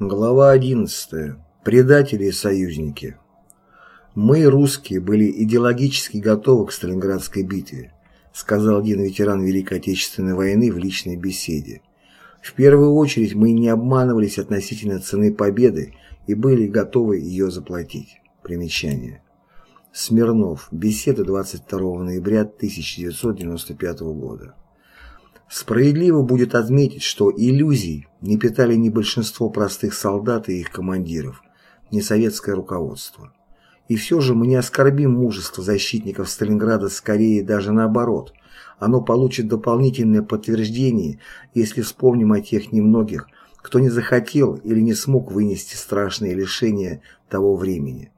Глава 11. Предатели и союзники. Мы, русские, были идеологически готовы к Сталинградской битве, сказал один ветеран Великой Отечественной войны в личной беседе. В первую очередь мы не обманывались относительно цены победы и были готовы ее заплатить. Примечание. Смирнов. Беседа 22 ноября 1995 года. Справедливо будет отметить, что иллюзий не питали ни большинство простых солдат и их командиров, ни советское руководство. И все же мы не оскорбим мужество защитников Сталинграда, скорее даже наоборот. Оно получит дополнительное подтверждение, если вспомним о тех немногих, кто не захотел или не смог вынести страшные лишения того времени.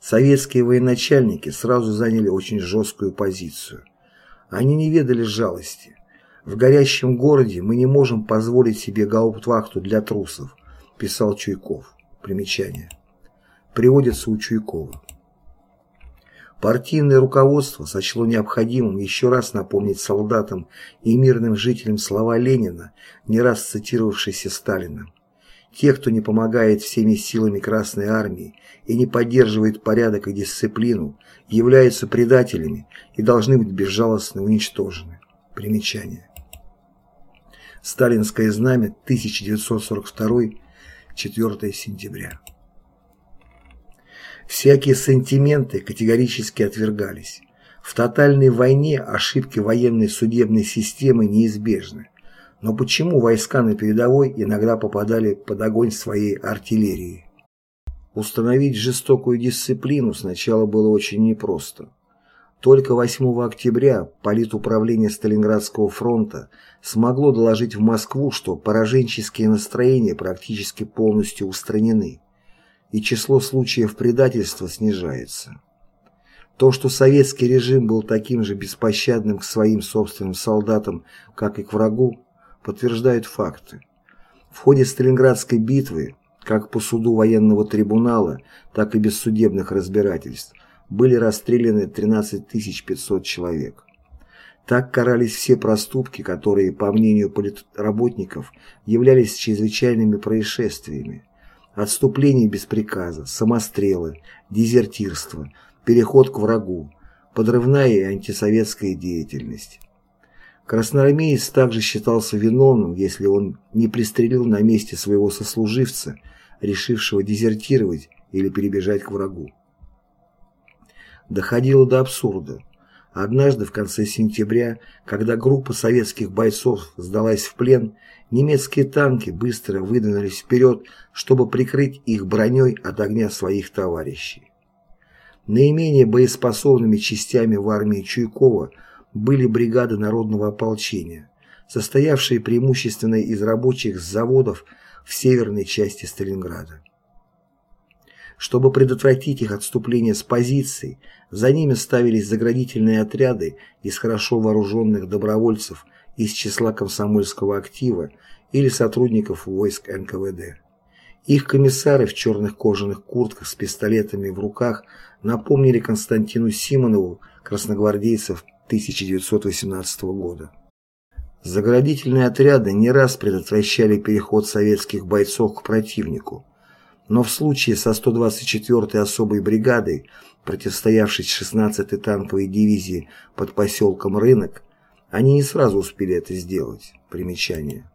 Советские военачальники сразу заняли очень жесткую позицию. Они не ведали жалости. В горящем городе мы не можем позволить себе гауптвахту для трусов, писал Чуйков. Примечание. Приводится у Чуйкова. Партийное руководство сочло необходимым еще раз напомнить солдатам и мирным жителям слова Ленина, не раз цитировавшиеся Сталином. Те, кто не помогает всеми силами Красной Армии и не поддерживает порядок и дисциплину, являются предателями и должны быть безжалостно уничтожены. Примечание. Сталинское знамя, 1942, 4 сентября. Всякие сантименты категорически отвергались. В тотальной войне ошибки военной судебной системы неизбежны. Но почему войска на передовой иногда попадали под огонь своей артиллерии? Установить жестокую дисциплину сначала было очень непросто. Только 8 октября политуправление Сталинградского фронта смогло доложить в Москву, что пораженческие настроения практически полностью устранены, и число случаев предательства снижается. То, что советский режим был таким же беспощадным к своим собственным солдатам, как и к врагу, подтверждают факты. В ходе Сталинградской битвы, как по суду военного трибунала, так и без судебных разбирательств, были расстреляны 13 500 человек. Так карались все проступки, которые, по мнению политработников, являлись чрезвычайными происшествиями. Отступление без приказа, самострелы, дезертирство, переход к врагу, подрывная и антисоветская деятельность. Красноармеец также считался виновным, если он не пристрелил на месте своего сослуживца, решившего дезертировать или перебежать к врагу. Доходило до абсурда. Однажды в конце сентября, когда группа советских бойцов сдалась в плен, немецкие танки быстро выдвинулись вперед, чтобы прикрыть их броней от огня своих товарищей. Наименее боеспособными частями в армии Чуйкова были бригады народного ополчения, состоявшие преимущественно из рабочих с заводов в северной части Сталинграда. Чтобы предотвратить их отступление с позиций, за ними ставились заградительные отряды из хорошо вооруженных добровольцев из числа комсомольского актива или сотрудников войск НКВД. Их комиссары в черных кожаных куртках с пистолетами в руках напомнили Константину Симонову красногвардейцев 1918 года. Заградительные отряды не раз предотвращали переход советских бойцов к противнику, но в случае со 124-й особой бригадой, противостоявшей 16-й танковой дивизии под поселком Рынок, они не сразу успели это сделать. Примечание.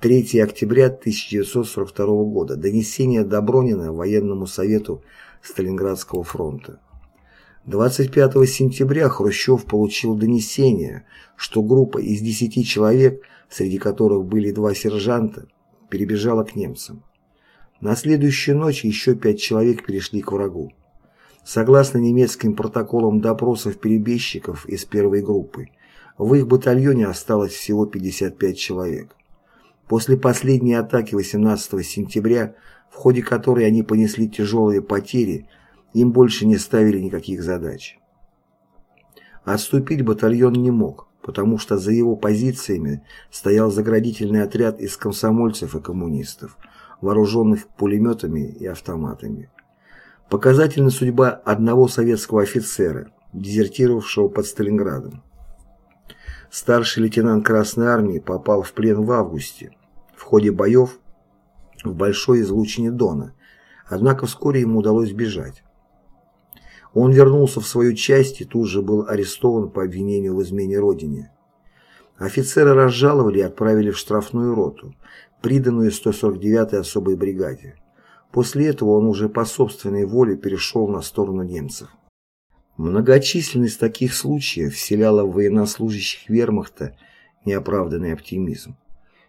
3 октября 1942 года. Донесение Добронина военному совету Сталинградского фронта. 25 сентября Хрущев получил донесение, что группа из 10 человек, среди которых были два сержанта, перебежала к немцам. На следующую ночь еще пять человек перешли к врагу. Согласно немецким протоколам допросов перебежчиков из первой группы, в их батальоне осталось всего 55 человек. После последней атаки 18 сентября, в ходе которой они понесли тяжелые потери, им больше не ставили никаких задач. Отступить батальон не мог, потому что за его позициями стоял заградительный отряд из комсомольцев и коммунистов, вооруженных пулеметами и автоматами. Показательна судьба одного советского офицера, дезертировавшего под Сталинградом. Старший лейтенант Красной Армии попал в плен в августе. В ходе боев в большой излучине Дона, однако вскоре ему удалось бежать. Он вернулся в свою часть и тут же был арестован по обвинению в измене родине. Офицера разжаловали и отправили в штрафную роту, приданную 149-й особой бригаде. После этого он уже по собственной воле перешел на сторону немцев. Многочисленность таких случаев вселяла в военнослужащих вермахта неоправданный оптимизм.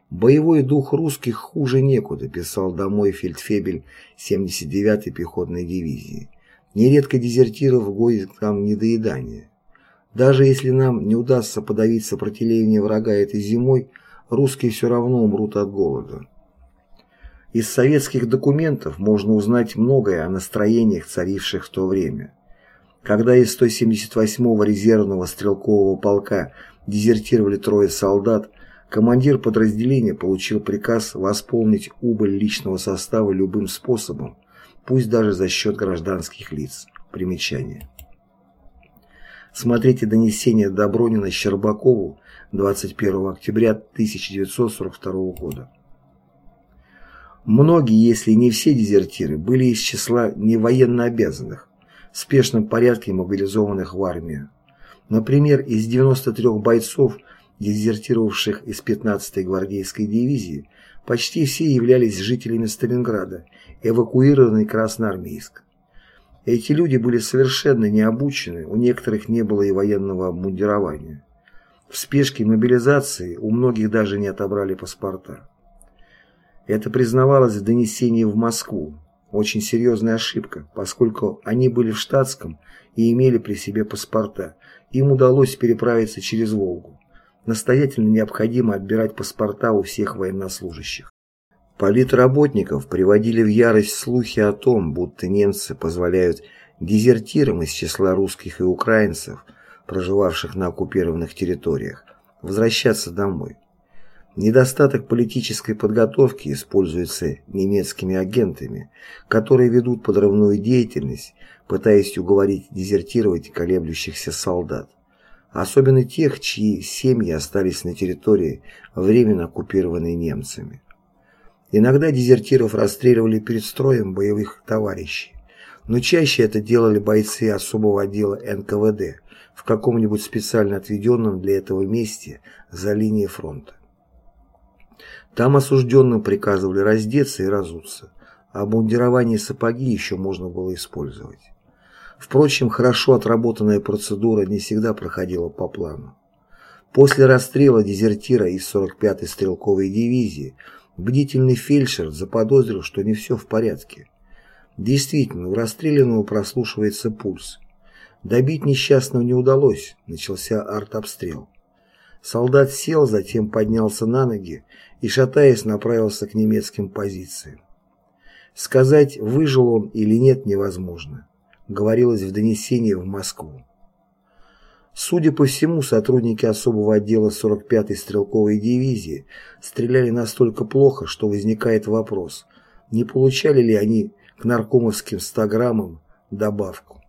«Боевой дух русских хуже некуда», писал домой фельдфебель 79-й пехотной дивизии. Нередко дезертиров гонит там недоедание. Даже если нам не удастся подавить сопротивление врага этой зимой, русские все равно умрут от голода. Из советских документов можно узнать многое о настроениях, царивших в то время. Когда из 178-го резервного стрелкового полка дезертировали трое солдат, командир подразделения получил приказ восполнить убыль личного состава любым способом, пусть даже за счет гражданских лиц. Примечание. Смотрите донесение Добронина Щербакову 21 октября 1942 года. Многие, если не все дезертиры, были из числа невоенно обязанных, в спешном порядке мобилизованных в армию. Например, из 93 бойцов, дезертировавших из 15-й гвардейской дивизии, почти все являлись жителями Сталинграда, эвакуированной Красноармейск. Эти люди были совершенно не обучены, у некоторых не было и военного обмундирования. В спешке мобилизации у многих даже не отобрали паспорта. Это признавалось в донесении в Москву. Очень серьезная ошибка, поскольку они были в штатском и имели при себе паспорта. Им удалось переправиться через Волгу. Настоятельно необходимо отбирать паспорта у всех военнослужащих. Политработников приводили в ярость слухи о том, будто немцы позволяют дезертирам из числа русских и украинцев, проживавших на оккупированных территориях, возвращаться домой. Недостаток политической подготовки используется немецкими агентами, которые ведут подрывную деятельность, пытаясь уговорить дезертировать колеблющихся солдат, особенно тех, чьи семьи остались на территории, временно оккупированной немцами. Иногда дезертиров расстреливали перед строем боевых товарищей, но чаще это делали бойцы особого отдела НКВД в каком-нибудь специально отведенном для этого месте за линией фронта. Там осужденным приказывали раздеться и разуться, а обмундирование сапоги еще можно было использовать. Впрочем, хорошо отработанная процедура не всегда проходила по плану. После расстрела дезертира из 45-й стрелковой дивизии бдительный фельдшер заподозрил, что не все в порядке. Действительно, у расстрелянного прослушивается пульс. Добить несчастного не удалось, начался артобстрел. Солдат сел, затем поднялся на ноги и, шатаясь, направился к немецким позициям. Сказать, выжил он или нет, невозможно, говорилось в донесении в Москву. Судя по всему, сотрудники особого отдела 45-й стрелковой дивизии стреляли настолько плохо, что возникает вопрос, не получали ли они к наркомовским 100 граммам добавку.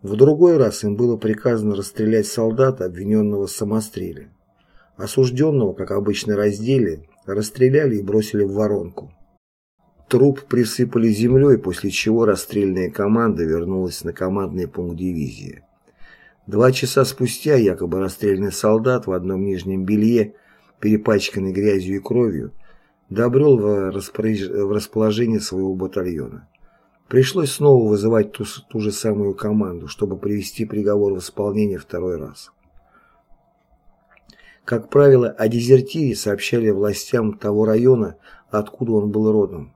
В другой раз им было приказано расстрелять солдата, обвиненного в самостреле. Осужденного, как обычно, раздели, расстреляли и бросили в воронку. Труп присыпали землей, после чего расстрельная команда вернулась на командный пункт дивизии. Два часа спустя якобы расстрелянный солдат в одном нижнем белье, перепачканный грязью и кровью, добрел в, в расположение своего батальона. Пришлось снова вызывать ту, ту же самую команду, чтобы привести приговор в исполнение второй раз. Как правило, о дезертире сообщали властям того района, откуда он был родом.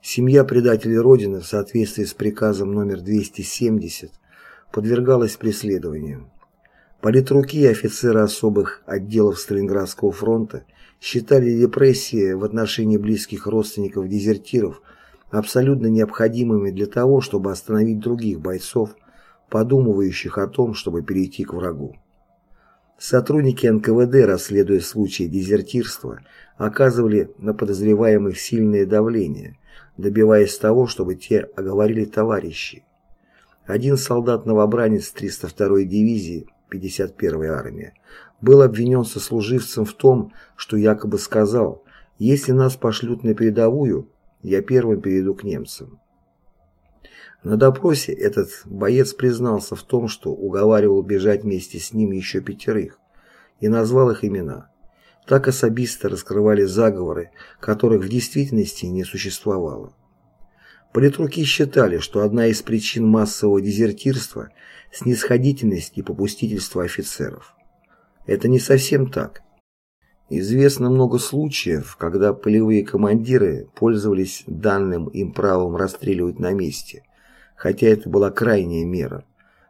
Семья предателей Родины в соответствии с приказом номер 270 подвергалась преследованию. Политруки и офицеры особых отделов Сталинградского фронта считали репрессии в отношении близких родственников дезертиров – абсолютно необходимыми для того, чтобы остановить других бойцов, подумывающих о том, чтобы перейти к врагу. Сотрудники НКВД, расследуя случаи дезертирства, оказывали на подозреваемых сильное давление, добиваясь того, чтобы те оговорили товарищей. Один солдат-новобранец 302-й дивизии 51-й армии был обвинен сослуживцем в том, что якобы сказал Если нас пошлют на передовую, я первым перейду к немцам. На допросе этот боец признался в том, что уговаривал бежать вместе с ним еще пятерых, и назвал их имена. Так особисты раскрывали заговоры, которых в действительности не существовало. Политруки считали, что одна из причин массового дезертирства – снисходительность и попустительство офицеров. Это не совсем так. Известно много случаев, когда полевые командиры пользовались данным им правом расстреливать на месте, хотя это была крайняя мера,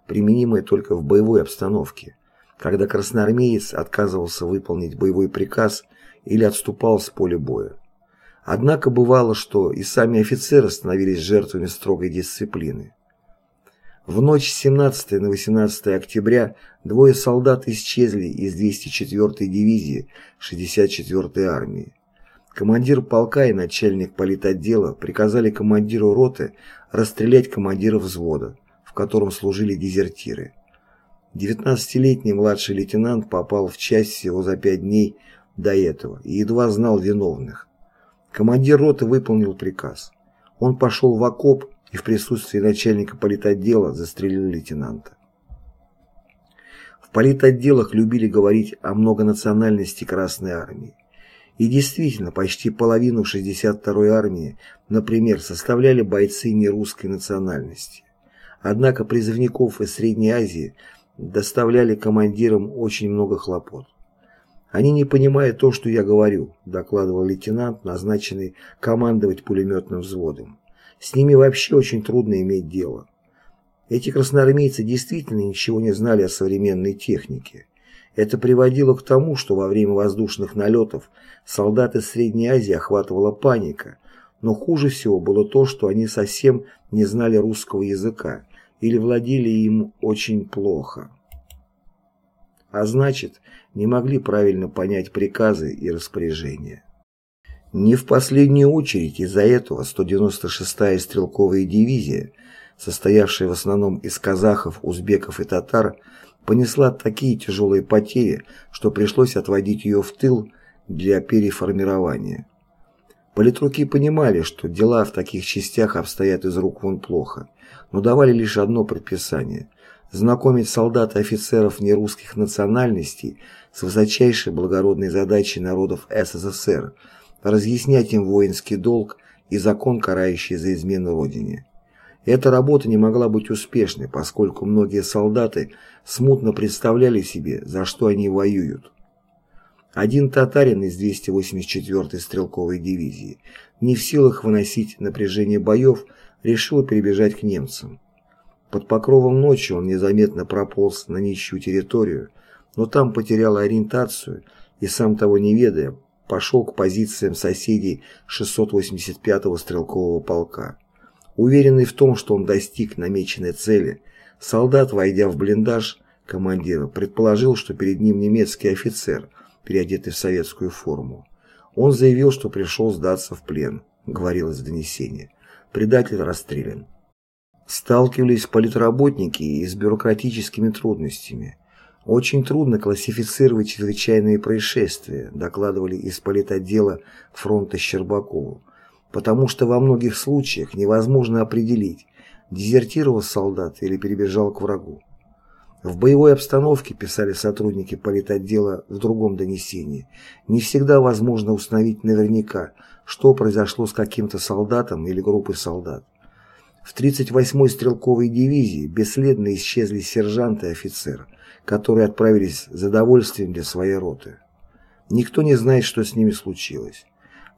применимая только в боевой обстановке, когда красноармеец отказывался выполнить боевой приказ или отступал с поля боя. Однако бывало, что и сами офицеры становились жертвами строгой дисциплины. В ночь с 17 на 18 октября двое солдат исчезли из 204-й дивизии 64-й армии. Командир полка и начальник политотдела приказали командиру роты расстрелять командира взвода, в котором служили дезертиры. 19-летний младший лейтенант попал в часть всего за пять дней до этого и едва знал виновных. Командир роты выполнил приказ. Он пошел в окоп и в присутствии начальника политотдела застрелил лейтенанта. В политотделах любили говорить о многонациональности Красной Армии. И действительно, почти половину 62-й армии, например, составляли бойцы нерусской национальности. Однако призывников из Средней Азии доставляли командирам очень много хлопот. «Они не понимают то, что я говорю», – докладывал лейтенант, назначенный командовать пулеметным взводом. «С ними вообще очень трудно иметь дело». Эти красноармейцы действительно ничего не знали о современной технике. Это приводило к тому, что во время воздушных налетов солдаты Средней Азии охватывала паника, но хуже всего было то, что они совсем не знали русского языка или владели им очень плохо. А значит, не могли правильно понять приказы и распоряжения. Не в последнюю очередь из-за этого 196-я стрелковая дивизия, состоявшая в основном из казахов, узбеков и татар, понесла такие тяжелые потери, что пришлось отводить ее в тыл для переформирования. Политруки понимали, что дела в таких частях обстоят из рук вон плохо, но давали лишь одно предписание – знакомить солдат и офицеров нерусских национальностей с высочайшей благородной задачей народов СССР, разъяснять им воинский долг и закон, карающий за измену Родине. Эта работа не могла быть успешной, поскольку многие солдаты смутно представляли себе, за что они воюют. Один татарин из 284-й стрелковой дивизии, не в силах выносить напряжение боев, решил перебежать к немцам. Под покровом ночи он незаметно прополз на нищую территорию, но там потерял ориентацию и, сам того не ведая, пошел к позициям соседей 685-го стрелкового полка. Уверенный в том, что он достиг намеченной цели, солдат, войдя в блиндаж командира, предположил, что перед ним немецкий офицер, переодетый в советскую форму. Он заявил, что пришел сдаться в плен, говорилось в донесении. Предатель расстрелян. Сталкивались политработники и с бюрократическими трудностями. Очень трудно классифицировать чрезвычайные происшествия, докладывали из политотдела фронта Щербакову потому что во многих случаях невозможно определить, дезертировал солдат или перебежал к врагу. В боевой обстановке, писали сотрудники политотдела в другом донесении, не всегда возможно установить наверняка, что произошло с каким-то солдатом или группой солдат. В 38-й стрелковой дивизии бесследно исчезли сержант и офицер, которые отправились за довольствием для своей роты. Никто не знает, что с ними случилось.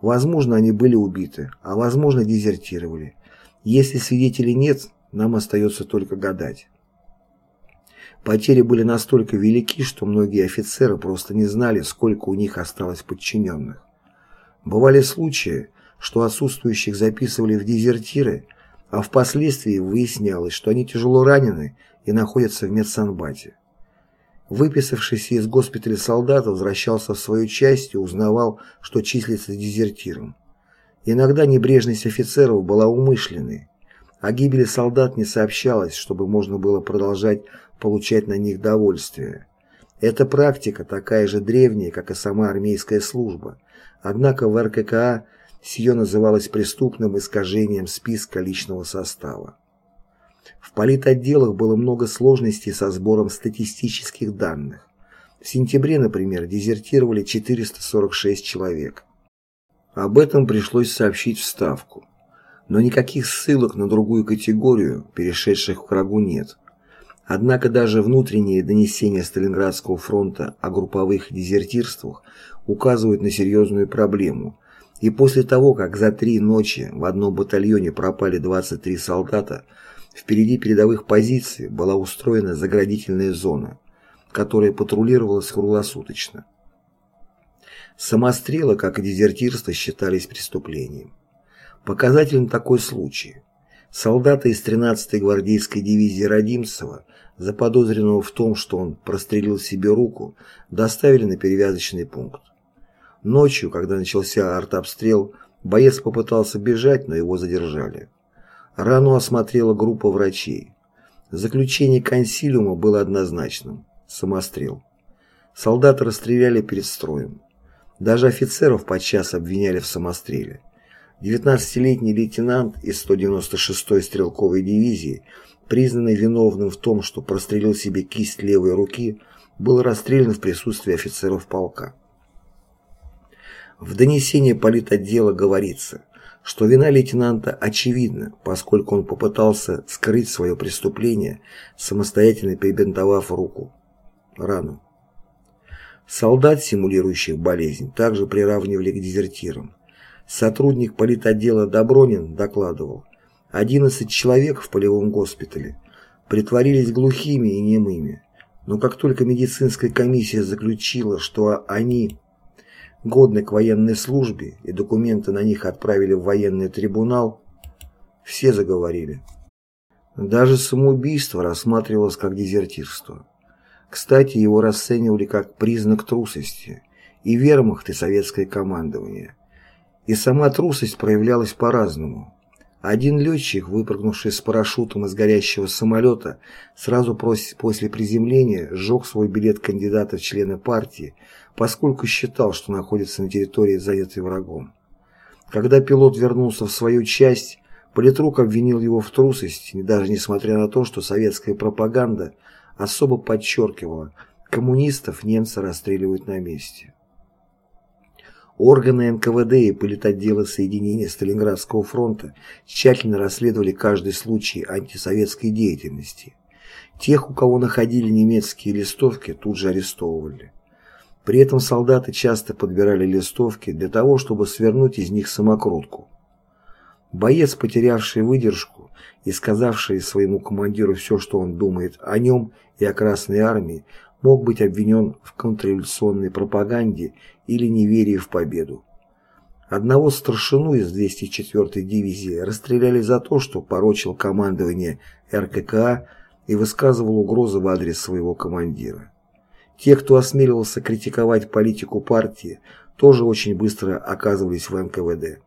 Возможно, они были убиты, а возможно, дезертировали. Если свидетелей нет, нам остается только гадать. Потери были настолько велики, что многие офицеры просто не знали, сколько у них осталось подчиненных. Бывали случаи, что отсутствующих записывали в дезертиры, а впоследствии выяснялось, что они тяжело ранены и находятся в медсанбате. Выписавшийся из госпиталя солдат возвращался в свою часть и узнавал, что числится дезертиром. Иногда небрежность офицеров была умышленной. О гибели солдат не сообщалось, чтобы можно было продолжать получать на них довольствие. Эта практика такая же древняя, как и сама армейская служба, однако в РККА сие называлось преступным искажением списка личного состава. В политотделах было много сложностей со сбором статистических данных. В сентябре, например, дезертировали 446 человек. Об этом пришлось сообщить в Ставку. Но никаких ссылок на другую категорию, перешедших к врагу, нет. Однако даже внутренние донесения Сталинградского фронта о групповых дезертирствах указывают на серьезную проблему. И после того, как за три ночи в одном батальоне пропали 23 солдата, впереди передовых позиций была устроена заградительная зона, которая патрулировалась круглосуточно. Самострелы, как и дезертирство, считались преступлением. Показательным такой случай. Солдата из 13-й гвардейской дивизии Родимцева, заподозренного в том, что он прострелил себе руку, доставили на перевязочный пункт. Ночью, когда начался артобстрел, боец попытался бежать, но его задержали. Рану осмотрела группа врачей. Заключение консилиума было однозначным – самострел. Солдаты расстреляли перед строем. Даже офицеров подчас обвиняли в самостреле. 19-летний лейтенант из 196-й стрелковой дивизии, признанный виновным в том, что прострелил себе кисть левой руки, был расстрелян в присутствии офицеров полка. В донесении политотдела говорится, что вина лейтенанта очевидна, поскольку он попытался скрыть свое преступление, самостоятельно перебинтовав руку, рану. Солдат, симулирующих болезнь, также приравнивали к дезертирам. Сотрудник политотдела Добронин докладывал, 11 человек в полевом госпитале притворились глухими и немыми, но как только медицинская комиссия заключила, что они годны к военной службе и документы на них отправили в военный трибунал, все заговорили. Даже самоубийство рассматривалось как дезертирство. Кстати, его расценивали как признак трусости и вермахт, и советское командование. И сама трусость проявлялась по-разному. Один летчик, выпрыгнувший с парашютом из горящего самолета, сразу после приземления сжег свой билет кандидата в члены партии, поскольку считал, что находится на территории, занятой врагом. Когда пилот вернулся в свою часть, политрук обвинил его в трусости, даже несмотря на то, что советская пропаганда – особо подчеркивала, коммунистов немцы расстреливают на месте. Органы НКВД и политотделы соединения Сталинградского фронта тщательно расследовали каждый случай антисоветской деятельности. Тех, у кого находили немецкие листовки, тут же арестовывали. При этом солдаты часто подбирали листовки для того, чтобы свернуть из них самокрутку. Боец, потерявший выдержку и сказавший своему командиру все, что он думает о нем и о Красной Армии, мог быть обвинен в контрреволюционной пропаганде или неверии в победу. Одного старшину из 204-й дивизии расстреляли за то, что порочил командование РККА и высказывал угрозы в адрес своего командира. Те, кто осмеливался критиковать политику партии, тоже очень быстро оказывались в НКВД.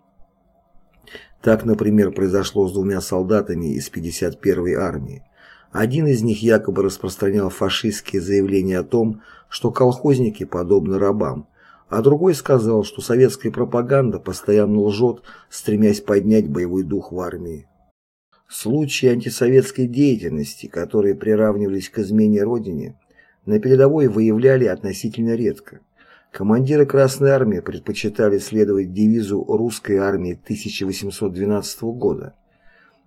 Так, например, произошло с двумя солдатами из 51-й армии. Один из них якобы распространял фашистские заявления о том, что колхозники подобны рабам, а другой сказал, что советская пропаганда постоянно лжет, стремясь поднять боевой дух в армии. Случаи антисоветской деятельности, которые приравнивались к измене Родине, на передовой выявляли относительно редко. Командиры Красной Армии предпочитали следовать девизу русской армии 1812 года.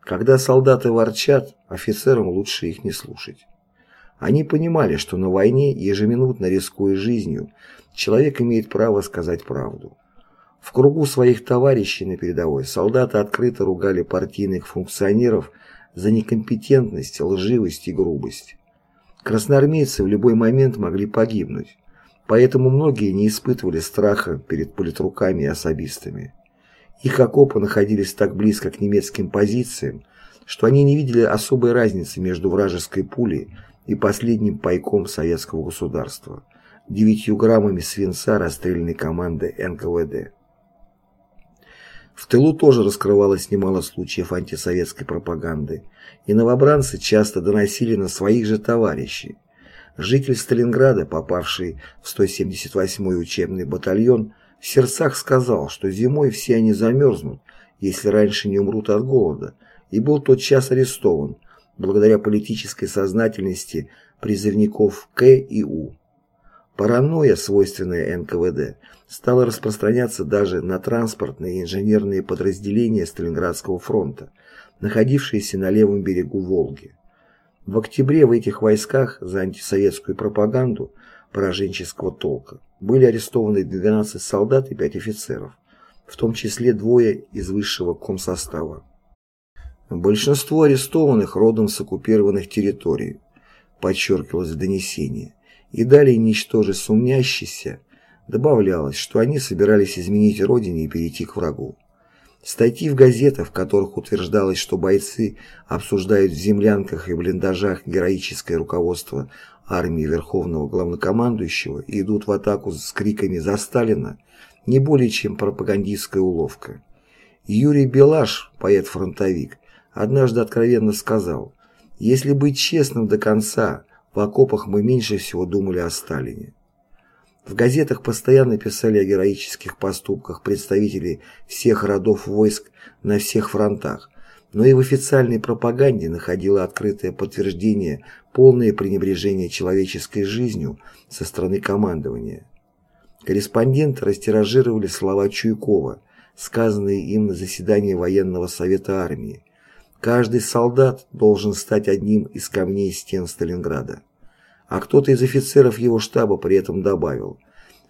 Когда солдаты ворчат, офицерам лучше их не слушать. Они понимали, что на войне, ежеминутно рискуя жизнью, человек имеет право сказать правду. В кругу своих товарищей на передовой солдаты открыто ругали партийных функционеров за некомпетентность, лживость и грубость. Красноармейцы в любой момент могли погибнуть. Поэтому многие не испытывали страха перед политруками и особистами. Их окопы находились так близко к немецким позициям, что они не видели особой разницы между вражеской пулей и последним пайком советского государства – девятью граммами свинца расстрельной команды НКВД. В тылу тоже раскрывалось немало случаев антисоветской пропаганды, и новобранцы часто доносили на своих же товарищей, Житель Сталинграда, попавший в 178-й учебный батальон, В сердцах сказал, что зимой все они замерзнут, если раньше не умрут от голода, и был тот час арестован, благодаря политической сознательности призывников К и У. Паранойя, свойственная НКВД, стала распространяться даже на транспортные и инженерные подразделения Сталинградского фронта, находившиеся на левом берегу Волги. В октябре в этих войсках за антисоветскую пропаганду пораженческого толка были арестованы 12 солдат и 5 офицеров, в том числе двое из высшего комсостава. Большинство арестованных родом с оккупированных территорий, подчеркивалось в донесении, и далее ничтоже сумнящийся, добавлялось, что они собирались изменить родине и перейти к врагу. Статьи в газетах, в которых утверждалось, что бойцы обсуждают в землянках и блиндажах героическое руководство армии Верховного Главнокомандующего и идут в атаку с криками «За Сталина», не более чем пропагандистская уловка. Юрий Белаш, поэт-фронтовик, однажды откровенно сказал «Если быть честным до конца, в окопах мы меньше всего думали о Сталине». В газетах постоянно писали о героических поступках представителей всех родов войск на всех фронтах, но и в официальной пропаганде находило открытое подтверждение полное пренебрежение человеческой жизнью со стороны командования. Корреспонденты растиражировали слова Чуйкова, сказанные им на заседании военного совета армии. Каждый солдат должен стать одним из камней стен Сталинграда. А кто-то из офицеров его штаба при этом добавил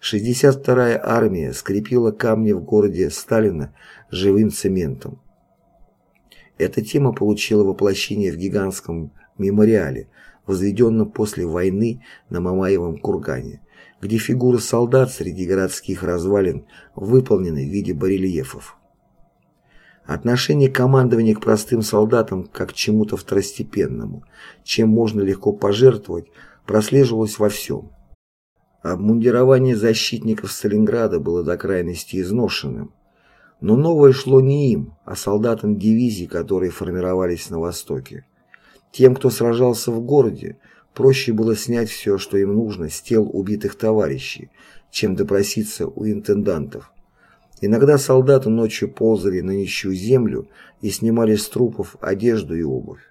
62-я армия скрепила камни в городе Сталина живым цементом. Эта тема получила воплощение в гигантском мемориале, возведенном после войны на Мамаевом кургане, где фигуры солдат среди городских развалин выполнены в виде барельефов. Отношение командования к простым солдатам как к чему-то второстепенному, чем можно легко пожертвовать, прослеживалось во всем. Обмундирование защитников Сталинграда было до крайности изношенным, но новое шло не им, а солдатам дивизий, которые формировались на Востоке. Тем, кто сражался в городе, проще было снять все, что им нужно, с тел убитых товарищей, чем допроситься у интендантов. Иногда солдаты ночью ползали на нищую землю и снимали с трупов одежду и обувь.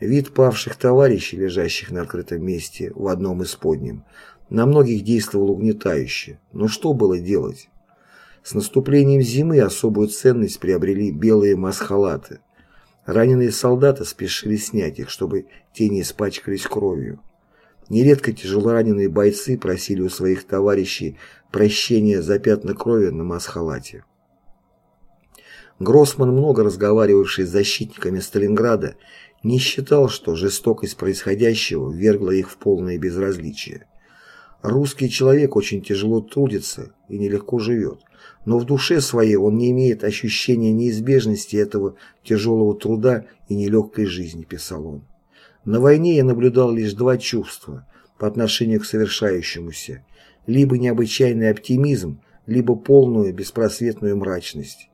Вид павших товарищей, лежащих на открытом месте в одном из подним, на многих действовал угнетающе. Но что было делать? С наступлением зимы особую ценность приобрели белые масхалаты. Раненые солдаты спешили снять их, чтобы те не испачкались кровью. Нередко тяжелораненые бойцы просили у своих товарищей прощения за пятна крови на масхалате. Гроссман, много разговаривавший с защитниками Сталинграда, не считал, что жестокость происходящего ввергла их в полное безразличие. Русский человек очень тяжело трудится и нелегко живет, но в душе своей он не имеет ощущения неизбежности этого тяжелого труда и нелегкой жизни, писал он. На войне я наблюдал лишь два чувства по отношению к совершающемуся, либо необычайный оптимизм, либо полную беспросветную мрачность.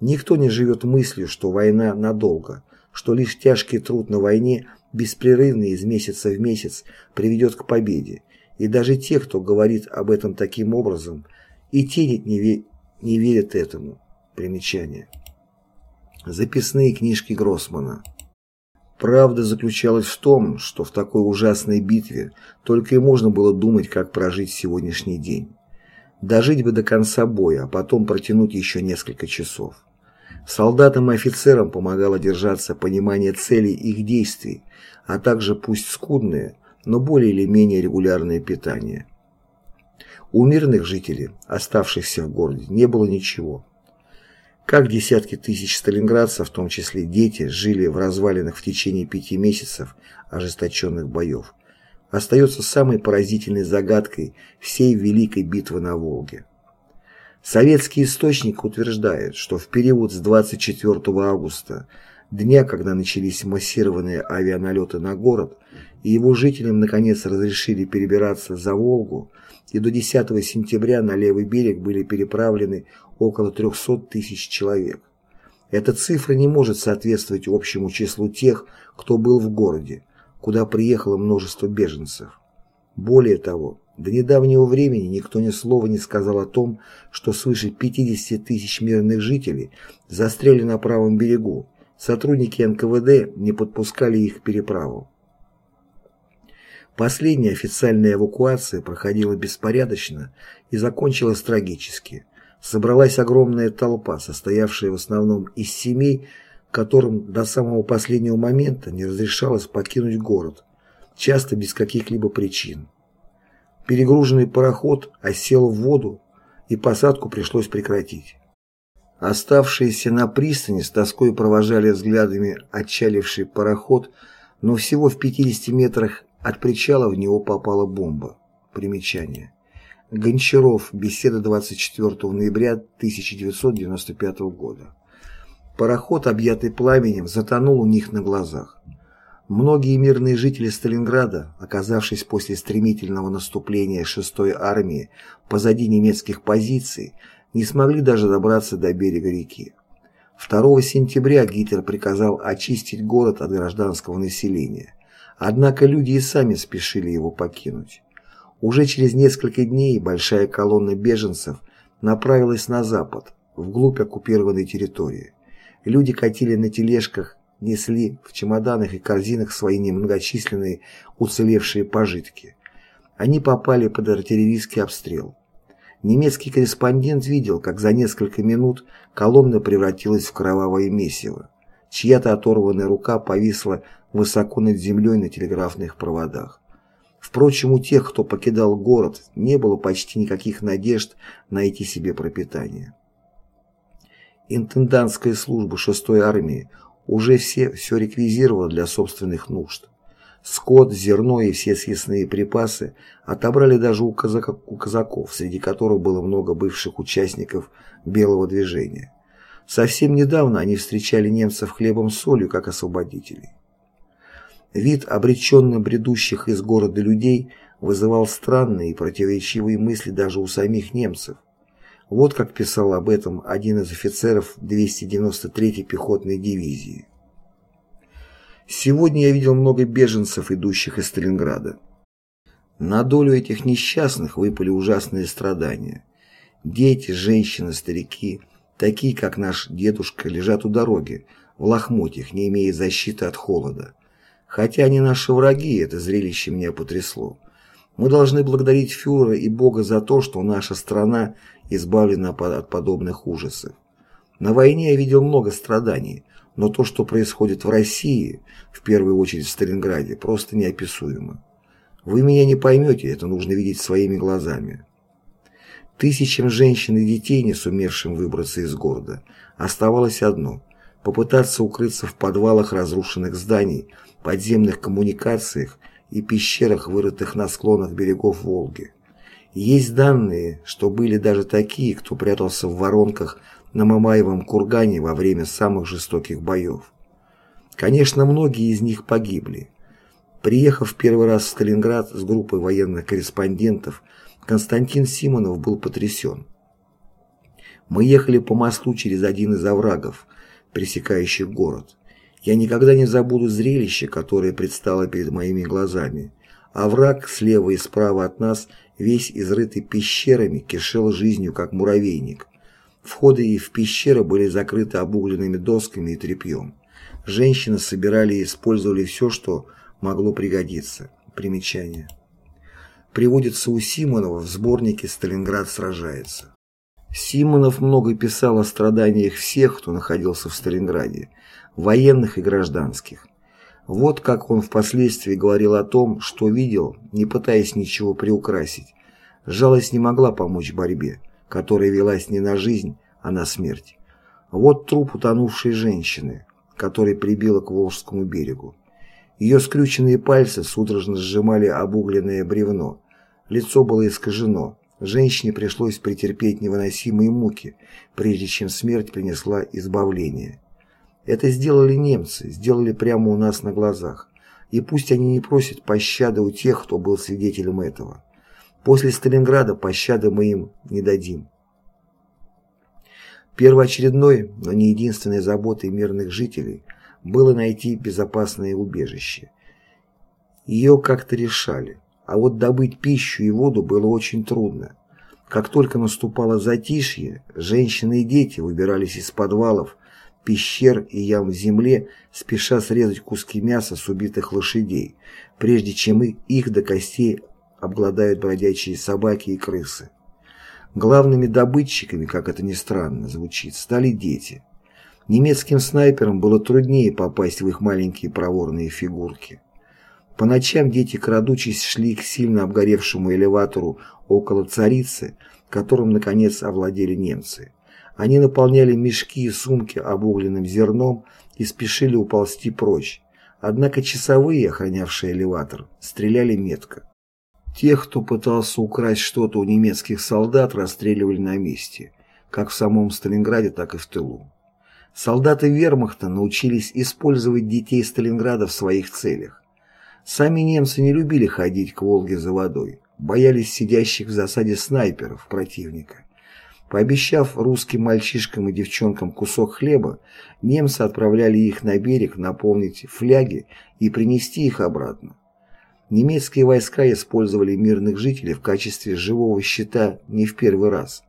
Никто не живет мыслью, что война надолго, что лишь тяжкий труд на войне, беспрерывный из месяца в месяц, приведет к победе, и даже те, кто говорит об этом таким образом, и те не, ве не верят этому. Примечание. Записные книжки Гроссмана. Правда заключалась в том, что в такой ужасной битве только и можно было думать, как прожить сегодняшний день. Дожить бы до конца боя, а потом протянуть еще несколько часов. Солдатам и офицерам помогало держаться понимание целей их действий, а также пусть скудные, но более или менее регулярное питание. У мирных жителей, оставшихся в городе, не было ничего. Как десятки тысяч сталинградцев, в том числе дети, жили в развалинах в течение пяти месяцев ожесточенных боев, остается самой поразительной загадкой всей Великой битвы на Волге. Советский источник утверждает, что в период с 24 августа дня, когда начались массированные авианалеты на город, и его жителям наконец разрешили перебираться за Волгу, и до 10 сентября на левый берег были переправлены около 300 тысяч человек. Эта цифра не может соответствовать общему числу тех, кто был в городе, куда приехало множество беженцев. Более того, До недавнего времени никто ни слова не сказал о том, что свыше 50 тысяч мирных жителей застряли на правом берегу. Сотрудники НКВД не подпускали их к переправу. Последняя официальная эвакуация проходила беспорядочно и закончилась трагически. Собралась огромная толпа, состоявшая в основном из семей, которым до самого последнего момента не разрешалось покинуть город, часто без каких-либо причин. Перегруженный пароход осел в воду, и посадку пришлось прекратить. Оставшиеся на пристани с тоской провожали взглядами отчаливший пароход, но всего в 50 метрах от причала в него попала бомба. Примечание. Гончаров. Беседа 24 ноября 1995 года. Пароход, объятый пламенем, затонул у них на глазах. Многие мирные жители Сталинграда, оказавшись после стремительного наступления 6-й армии позади немецких позиций, не смогли даже добраться до берега реки. 2 сентября Гитлер приказал очистить город от гражданского населения. Однако люди и сами спешили его покинуть. Уже через несколько дней большая колонна беженцев направилась на запад, вглубь оккупированной территории. Люди катили на тележках несли в чемоданах и корзинах свои немногочисленные уцелевшие пожитки. Они попали под артиллерийский обстрел. Немецкий корреспондент видел, как за несколько минут колонна превратилась в кровавое месиво. Чья-то оторванная рука повисла высоко над землей на телеграфных проводах. Впрочем, у тех, кто покидал город, не было почти никаких надежд найти себе пропитание. Интендантская служба 6-й армии уже все все реквизировало для собственных нужд. Скот, зерно и все съестные припасы отобрали даже у, казаков, у казаков, среди которых было много бывших участников белого движения. Совсем недавно они встречали немцев хлебом с солью, как освободителей. Вид обреченно бредущих из города людей вызывал странные и противоречивые мысли даже у самих немцев. Вот как писал об этом один из офицеров 293-й пехотной дивизии. «Сегодня я видел много беженцев, идущих из Сталинграда. На долю этих несчастных выпали ужасные страдания. Дети, женщины, старики, такие как наш дедушка, лежат у дороги, в лохмотьях, не имея защиты от холода. Хотя они наши враги, это зрелище меня потрясло. Мы должны благодарить фюрера и Бога за то, что наша страна избавлена от подобных ужасов. На войне я видел много страданий, но то, что происходит в России, в первую очередь в Сталинграде, просто неописуемо. Вы меня не поймете, это нужно видеть своими глазами. Тысячам женщин и детей, не сумевшим выбраться из города, оставалось одно – попытаться укрыться в подвалах разрушенных зданий, подземных коммуникациях и пещерах, вырытых на склонах берегов Волги. Есть данные, что были даже такие, кто прятался в воронках на Мамаевом кургане во время самых жестоких боев. Конечно, многие из них погибли. Приехав первый раз в Сталинград с группой военных корреспондентов, Константин Симонов был потрясен. Мы ехали по мосту через один из оврагов, пресекающих город. Я никогда не забуду зрелище, которое предстало перед моими глазами. Овраг слева и справа от нас – весь изрытый пещерами, кишел жизнью, как муравейник. Входы и в пещеры были закрыты обугленными досками и тряпьем. Женщины собирали и использовали все, что могло пригодиться. Примечание. Приводится у Симонова в сборнике «Сталинград сражается». Симонов много писал о страданиях всех, кто находился в Сталинграде, военных и гражданских. Вот как он впоследствии говорил о том, что видел, не пытаясь ничего приукрасить. Жалость не могла помочь борьбе, которая велась не на жизнь, а на смерть. Вот труп утонувшей женщины, который прибило к Волжскому берегу. Ее скрюченные пальцы судорожно сжимали обугленное бревно. Лицо было искажено. Женщине пришлось претерпеть невыносимые муки, прежде чем смерть принесла избавление. Это сделали немцы, сделали прямо у нас на глазах. И пусть они не просят пощады у тех, кто был свидетелем этого. После Сталинграда пощады мы им не дадим. Первоочередной, но не единственной заботой мирных жителей было найти безопасное убежище. Ее как-то решали. а вот добыть пищу и воду было очень трудно. Как только наступало затишье, женщины и дети выбирались из подвалов, пещер и ям в земле, спеша срезать куски мяса с убитых лошадей, прежде чем их до костей обгладают бродячие собаки и крысы. Главными добытчиками, как это ни странно звучит, стали дети. Немецким снайперам было труднее попасть в их маленькие проворные фигурки. По ночам дети, крадучись, шли к сильно обгоревшему элеватору около царицы, которым, наконец, овладели немцы. Они наполняли мешки и сумки обугленным зерном и спешили уползти прочь. Однако часовые, охранявшие элеватор, стреляли метко. Тех, кто пытался украсть что-то у немецких солдат, расстреливали на месте, как в самом Сталинграде, так и в тылу. Солдаты вермахта научились использовать детей Сталинграда в своих целях. Сами немцы не любили ходить к Волге за водой, боялись сидящих в засаде снайперов противника. Пообещав русским мальчишкам и девчонкам кусок хлеба, немцы отправляли их на берег наполнить фляги и принести их обратно. Немецкие войска использовали мирных жителей в качестве живого щита не в первый раз.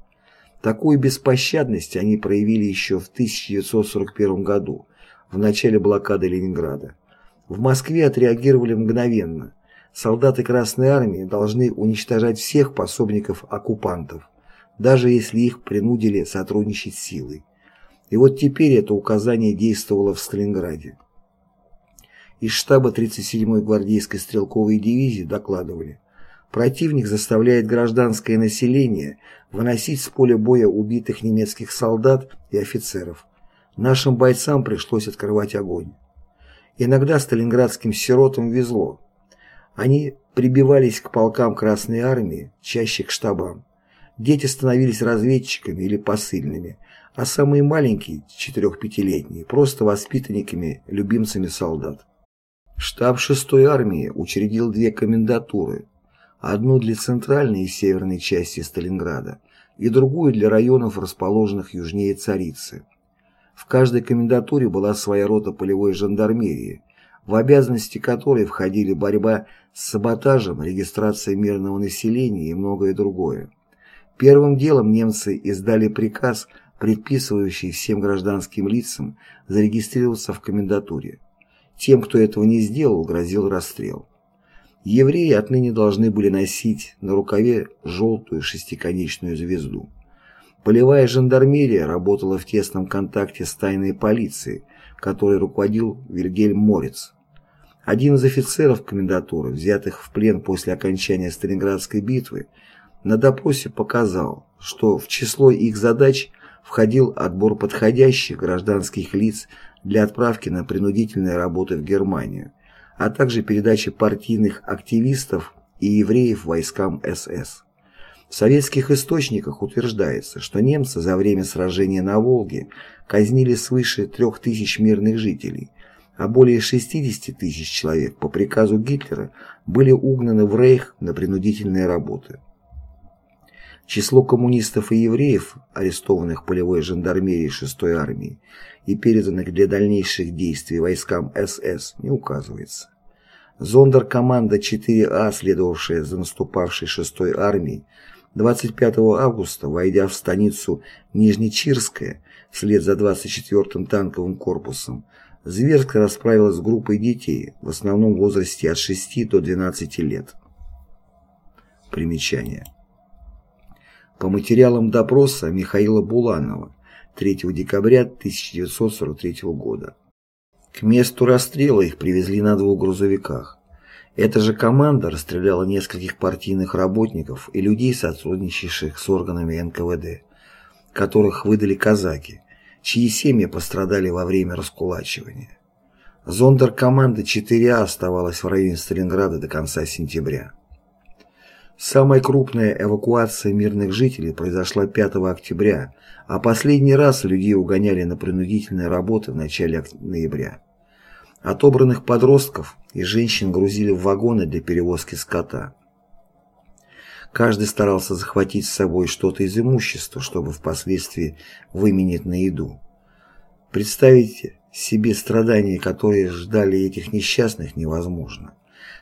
Такую беспощадность они проявили еще в 1941 году, в начале блокады Ленинграда. В Москве отреагировали мгновенно. Солдаты Красной Армии должны уничтожать всех пособников оккупантов, даже если их принудили сотрудничать силой. И вот теперь это указание действовало в Сталинграде. Из штаба 37-й гвардейской стрелковой дивизии докладывали, противник заставляет гражданское население выносить с поля боя убитых немецких солдат и офицеров. Нашим бойцам пришлось открывать огонь. Иногда сталинградским сиротам везло. Они прибивались к полкам Красной Армии, чаще к штабам. Дети становились разведчиками или посыльными, а самые маленькие, 4-5-летние, просто воспитанниками, любимцами солдат. Штаб 6-й армии учредил две комендатуры, одну для центральной и северной части Сталинграда и другую для районов, расположенных южнее Царицы. В каждой комендатуре была своя рота полевой жандармерии, в обязанности которой входили борьба с саботажем, регистрация мирного населения и многое другое. Первым делом немцы издали приказ, предписывающий всем гражданским лицам зарегистрироваться в комендатуре. Тем, кто этого не сделал, грозил расстрел. Евреи отныне должны были носить на рукаве желтую шестиконечную звезду. Полевая жандармерия работала в тесном контакте с тайной полицией, которой руководил Вильгельм Морец. Один из офицеров комендатуры, взятых в плен после окончания Сталинградской битвы, на допросе показал, что в число их задач входил отбор подходящих гражданских лиц для отправки на принудительные работы в Германию, а также передача партийных активистов и евреев войскам СС. В советских источниках утверждается, что немцы за время сражения на Волге казнили свыше трех тысяч мирных жителей, а более 60 тысяч человек по приказу Гитлера были угнаны в Рейх на принудительные работы. Число коммунистов и евреев, арестованных полевой жандармерией 6-й армии и переданных для дальнейших действий войскам СС, не указывается. Зондеркоманда 4А, следовавшая за наступавшей 6-й армией, 25 августа, войдя в станицу Нижнечирская, вслед за 24-м танковым корпусом, зверско расправилась с группой детей, в основном в возрасте от 6 до 12 лет. Примечание. По материалам допроса Михаила Буланова 3 декабря 1943 года. К месту расстрела их привезли на двух грузовиках. Эта же команда расстреляла нескольких партийных работников и людей, сотрудничавших с органами НКВД, которых выдали казаки, чьи семьи пострадали во время раскулачивания. Зондеркоманда 4А оставалась в районе Сталинграда до конца сентября. Самая крупная эвакуация мирных жителей произошла 5 октября, а последний раз людей угоняли на принудительные работы в начале ноября. Отобранных подростков и женщин грузили в вагоны для перевозки скота. Каждый старался захватить с собой что-то из имущества, чтобы впоследствии выменить на еду. Представить себе страдания, которые ждали этих несчастных, невозможно.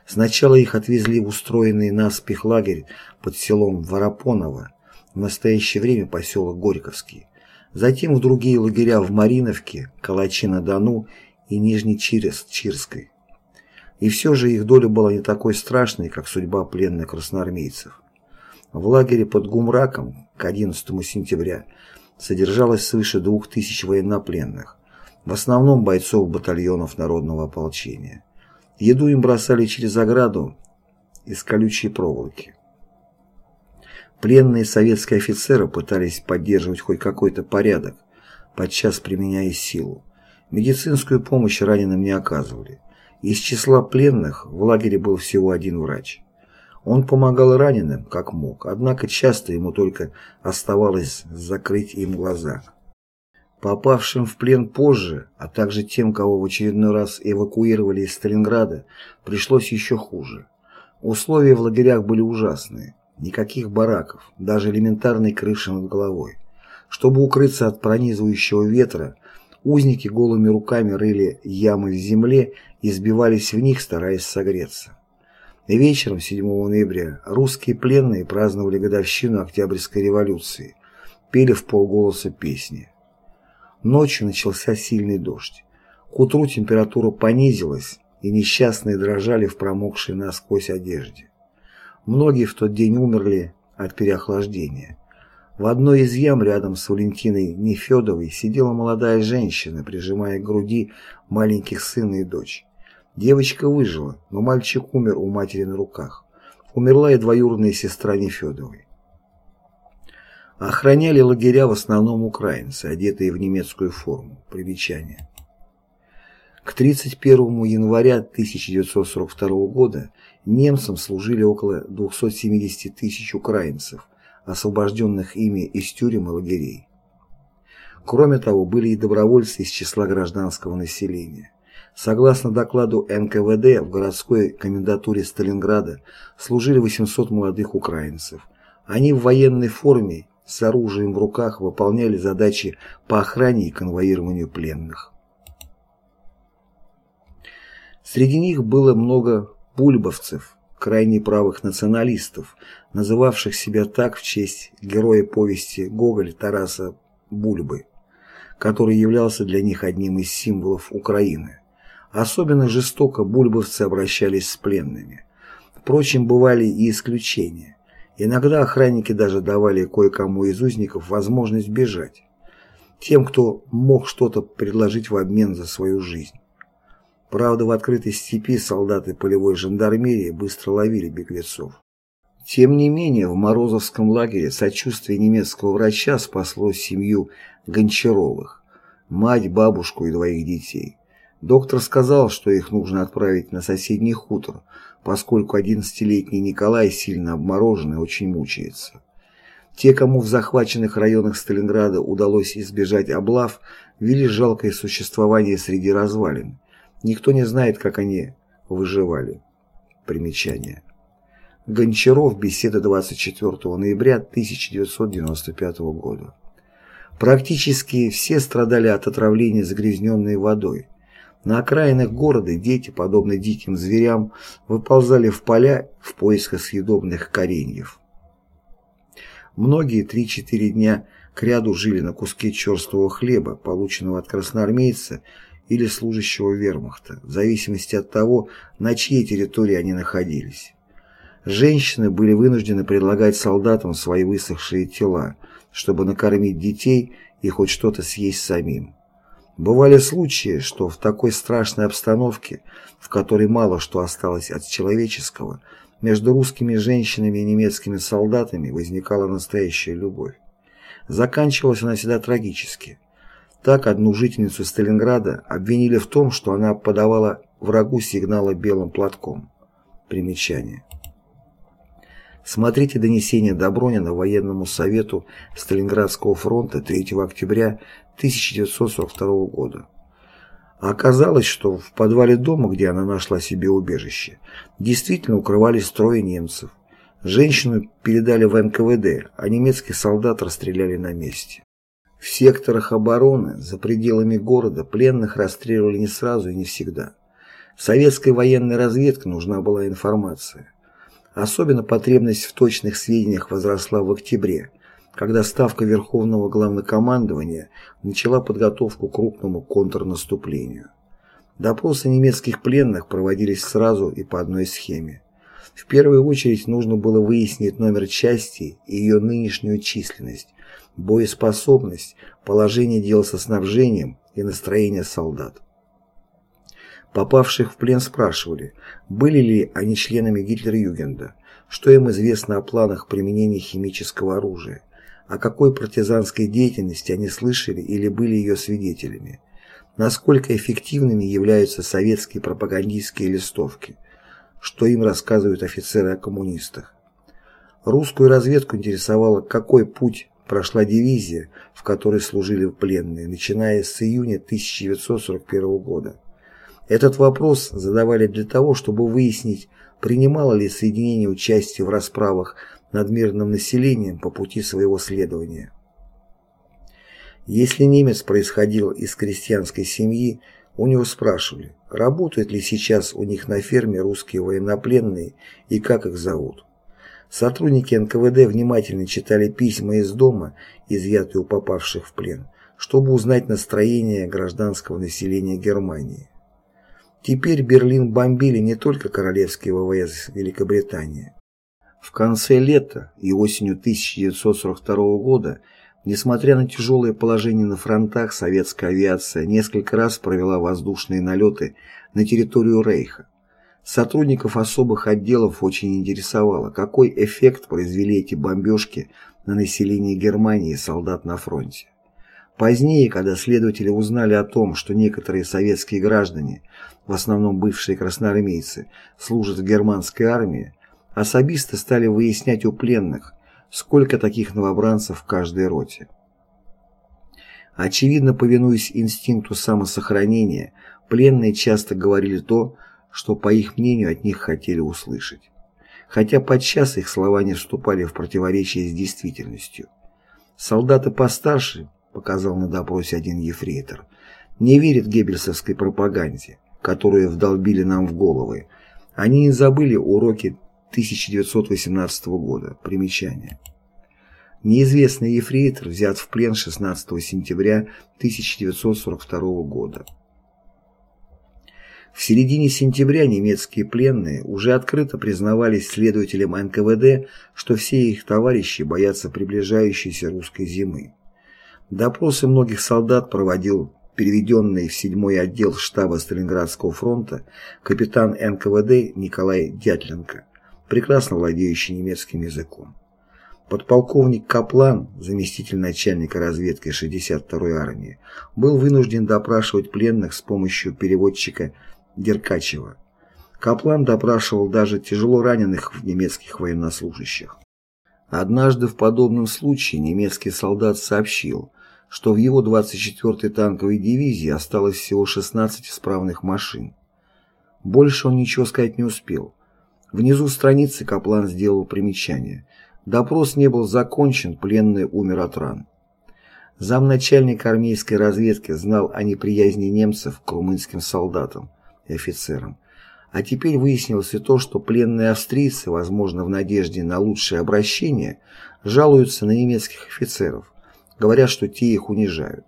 Сначала их отвезли в устроенный наспех лагерь под селом Воропоново, в настоящее время поселок Горьковский. Затем в другие лагеря в Мариновке, Калачи-на-Дону и Нижнечирской. И все же их доля была не такой страшной, как судьба пленных красноармейцев. В лагере под Гумраком к 11 сентября содержалось свыше двух тысяч военнопленных, в основном бойцов батальонов народного ополчения. Еду им бросали через ограду из колючей проволоки. Пленные советские офицеры пытались поддерживать хоть какой-то порядок, подчас применяя силу. Медицинскую помощь раненым не оказывали. Из числа пленных в лагере был всего один врач. Он помогал раненым, как мог, однако часто ему только оставалось закрыть им глаза. Попавшим в плен позже, а также тем, кого в очередной раз эвакуировали из Сталинграда, пришлось еще хуже. Условия в лагерях были ужасные. Никаких бараков, даже элементарной крыши над головой. Чтобы укрыться от пронизывающего ветра, узники голыми руками рыли ямы в земле и сбивались в них, стараясь согреться. Вечером 7 ноября русские пленные праздновали годовщину Октябрьской революции, пели в полголоса песни. Ночью начался сильный дождь. К утру температура понизилась, и несчастные дрожали в промокшей насквозь одежде. Многие в тот день умерли от переохлаждения. В одной из ям рядом с Валентиной Нефедовой сидела молодая женщина, прижимая к груди маленьких сына и дочь. Девочка выжила, но мальчик умер у матери на руках. Умерла и двоюродная сестра Нефедовой. Охраняли лагеря в основном украинцы, одетые в немецкую форму. Примечание. К 31 января 1942 года немцам служили около 270 тысяч украинцев, освобожденных ими из тюрем и лагерей. Кроме того, были и добровольцы из числа гражданского населения. Согласно докладу НКВД, в городской комендатуре Сталинграда служили 800 молодых украинцев. Они в военной форме с оружием в руках выполняли задачи по охране и конвоированию пленных. Среди них было много бульбовцев, крайне правых националистов, называвших себя так в честь героя повести Гоголя Тараса Бульбы, который являлся для них одним из символов Украины. Особенно жестоко бульбовцы обращались с пленными. Впрочем, бывали и исключения. Иногда охранники даже давали кое-кому из узников возможность бежать. Тем, кто мог что-то предложить в обмен за свою жизнь. Правда, в открытой степи солдаты полевой жандармерии быстро ловили беглецов. Тем не менее, в Морозовском лагере сочувствие немецкого врача спасло семью Гончаровых, мать, бабушку и двоих детей. Доктор сказал, что их нужно отправить на соседний хутор, поскольку 11-летний Николай сильно обморожен и очень мучается. Те, кому в захваченных районах Сталинграда удалось избежать облав, вели жалкое существование среди развалин. Никто не знает, как они выживали. Примечание. Гончаров. Беседа 24 ноября 1995 года. Практически все страдали от отравления загрязненной водой. На окраинах города дети, подобно диким зверям, выползали в поля в поисках съедобных кореньев. Многие 3-4 дня кряду жили на куске черствого хлеба, полученного от красноармейца или служащего вермахта, в зависимости от того, на чьей территории они находились. Женщины были вынуждены предлагать солдатам свои высохшие тела, чтобы накормить детей и хоть что-то съесть самим. Бывали случаи, что в такой страшной обстановке, в которой мало что осталось от человеческого, между русскими женщинами и немецкими солдатами возникала настоящая любовь. Заканчивалась она всегда трагически. Так одну жительницу Сталинграда обвинили в том, что она подавала врагу сигналы белым платком. Примечание. Смотрите донесение Добронина военному совету Сталинградского фронта 3 октября 1942 года. Оказалось, что в подвале дома, где она нашла себе убежище, действительно укрывались трое немцев. Женщину передали в НКВД, а немецких солдат расстреляли на месте. В секторах обороны, за пределами города, пленных расстреливали не сразу и не всегда. Советской военной разведке нужна была информация. Особенно потребность в точных сведениях возросла в октябре, когда Ставка Верховного Главнокомандования начала подготовку к крупному контрнаступлению. Допросы немецких пленных проводились сразу и по одной схеме. В первую очередь нужно было выяснить номер части и ее нынешнюю численность, боеспособность, положение дел со снабжением и настроение солдат. Попавших в плен спрашивали, были ли они членами Гитлер-Югенда, что им известно о планах применения химического оружия, о какой партизанской деятельности они слышали или были ее свидетелями, насколько эффективными являются советские пропагандистские листовки, что им рассказывают офицеры о коммунистах. Русскую разведку интересовало, какой путь прошла дивизия, в которой служили пленные, начиная с июня 1941 года. Этот вопрос задавали для того, чтобы выяснить, принимало ли соединение участие в расправах над мирным населением по пути своего следования. Если немец происходил из крестьянской семьи, у него спрашивали, работают ли сейчас у них на ферме русские военнопленные и как их зовут. Сотрудники НКВД внимательно читали письма из дома, изъятые у попавших в плен, чтобы узнать настроение гражданского населения Германии. Теперь Берлин бомбили не только королевские ВВС Великобритании. В конце лета и осенью 1942 года Несмотря на тяжелое положение на фронтах, советская авиация несколько раз провела воздушные налеты на территорию Рейха. Сотрудников особых отделов очень интересовало, какой эффект произвели эти бомбежки на население Германии и солдат на фронте. Позднее, когда следователи узнали о том, что некоторые советские граждане, в основном бывшие красноармейцы, служат в германской армии, особисты стали выяснять у пленных, сколько таких новобранцев в каждой роте. Очевидно, повинуясь инстинкту самосохранения, пленные часто говорили то, что, по их мнению, от них хотели услышать. Хотя подчас их слова не вступали в противоречие с действительностью. Солдаты постарше, показал на допросе один ефрейтор, не верят геббельсовской пропаганде, которую вдолбили нам в головы. Они не забыли уроки 1918 года. Примечание. Неизвестный ефрейтор взят в плен 16 сентября 1942 года. В середине сентября немецкие пленные уже открыто признавались следователям НКВД, что все их товарищи боятся приближающейся русской зимы. Допросы многих солдат проводил переведенный в 7-й отдел штаба Сталинградского фронта капитан НКВД Николай Дятленко прекрасно владеющий немецким языком. Подполковник Каплан, заместитель начальника разведки 62-й армии, был вынужден допрашивать пленных с помощью переводчика Деркачева. Каплан допрашивал даже тяжело раненых немецких военнослужащих. Однажды в подобном случае немецкий солдат сообщил, что в его 24-й танковой дивизии осталось всего 16 исправных машин. Больше он ничего сказать не успел. Внизу страницы Каплан сделал примечание. Допрос не был закончен, пленный умер от ран. Замначальник армейской разведки знал о неприязни немцев к румынским солдатам и офицерам. А теперь выяснилось и то, что пленные австрийцы, возможно, в надежде на лучшее обращение, жалуются на немецких офицеров, говорят, что те их унижают.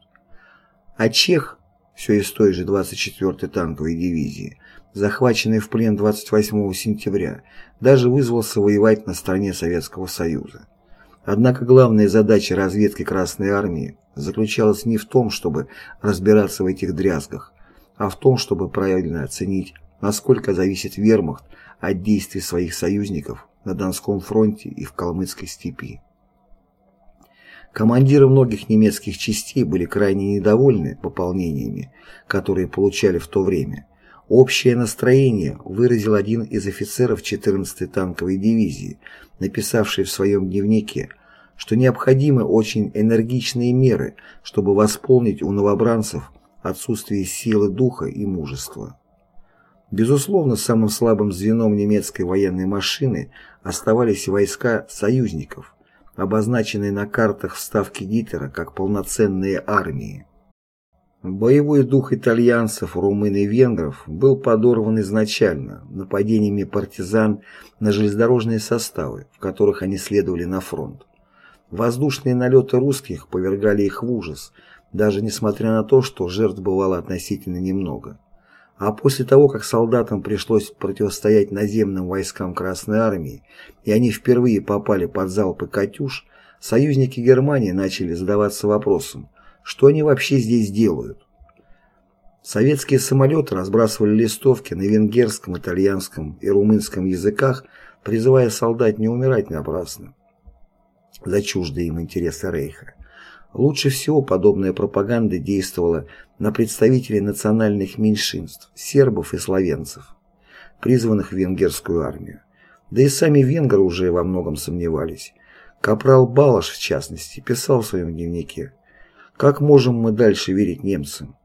А чех, все из той же 24-й танковой дивизии, захваченный в плен 28 сентября, даже вызвался воевать на стороне Советского Союза. Однако главная задача разведки Красной Армии заключалась не в том, чтобы разбираться в этих дрязгах, а в том, чтобы правильно оценить, насколько зависит вермахт от действий своих союзников на Донском фронте и в Калмыцкой степи. Командиры многих немецких частей были крайне недовольны пополнениями, которые получали в то время, Общее настроение выразил один из офицеров 14-й танковой дивизии, написавший в своем дневнике, что необходимы очень энергичные меры, чтобы восполнить у новобранцев отсутствие силы духа и мужества. Безусловно, самым слабым звеном немецкой военной машины оставались войска союзников, обозначенные на картах вставки Гитлера как полноценные армии. Боевой дух итальянцев, румын и венгров был подорван изначально нападениями партизан на железнодорожные составы, в которых они следовали на фронт. Воздушные налеты русских повергали их в ужас, даже несмотря на то, что жертв бывало относительно немного. А после того, как солдатам пришлось противостоять наземным войскам Красной Армии, и они впервые попали под залпы «Катюш», союзники Германии начали задаваться вопросом, что они вообще здесь делают? Советские самолеты разбрасывали листовки на венгерском, итальянском и румынском языках, призывая солдат не умирать напрасно за чуждые им интересы Рейха. Лучше всего подобная пропаганда действовала на представителей национальных меньшинств, сербов и словенцев, призванных в венгерскую армию. Да и сами венгры уже во многом сомневались. Капрал Балаш, в частности, писал в своем дневнике как можем мы дальше верить немцам?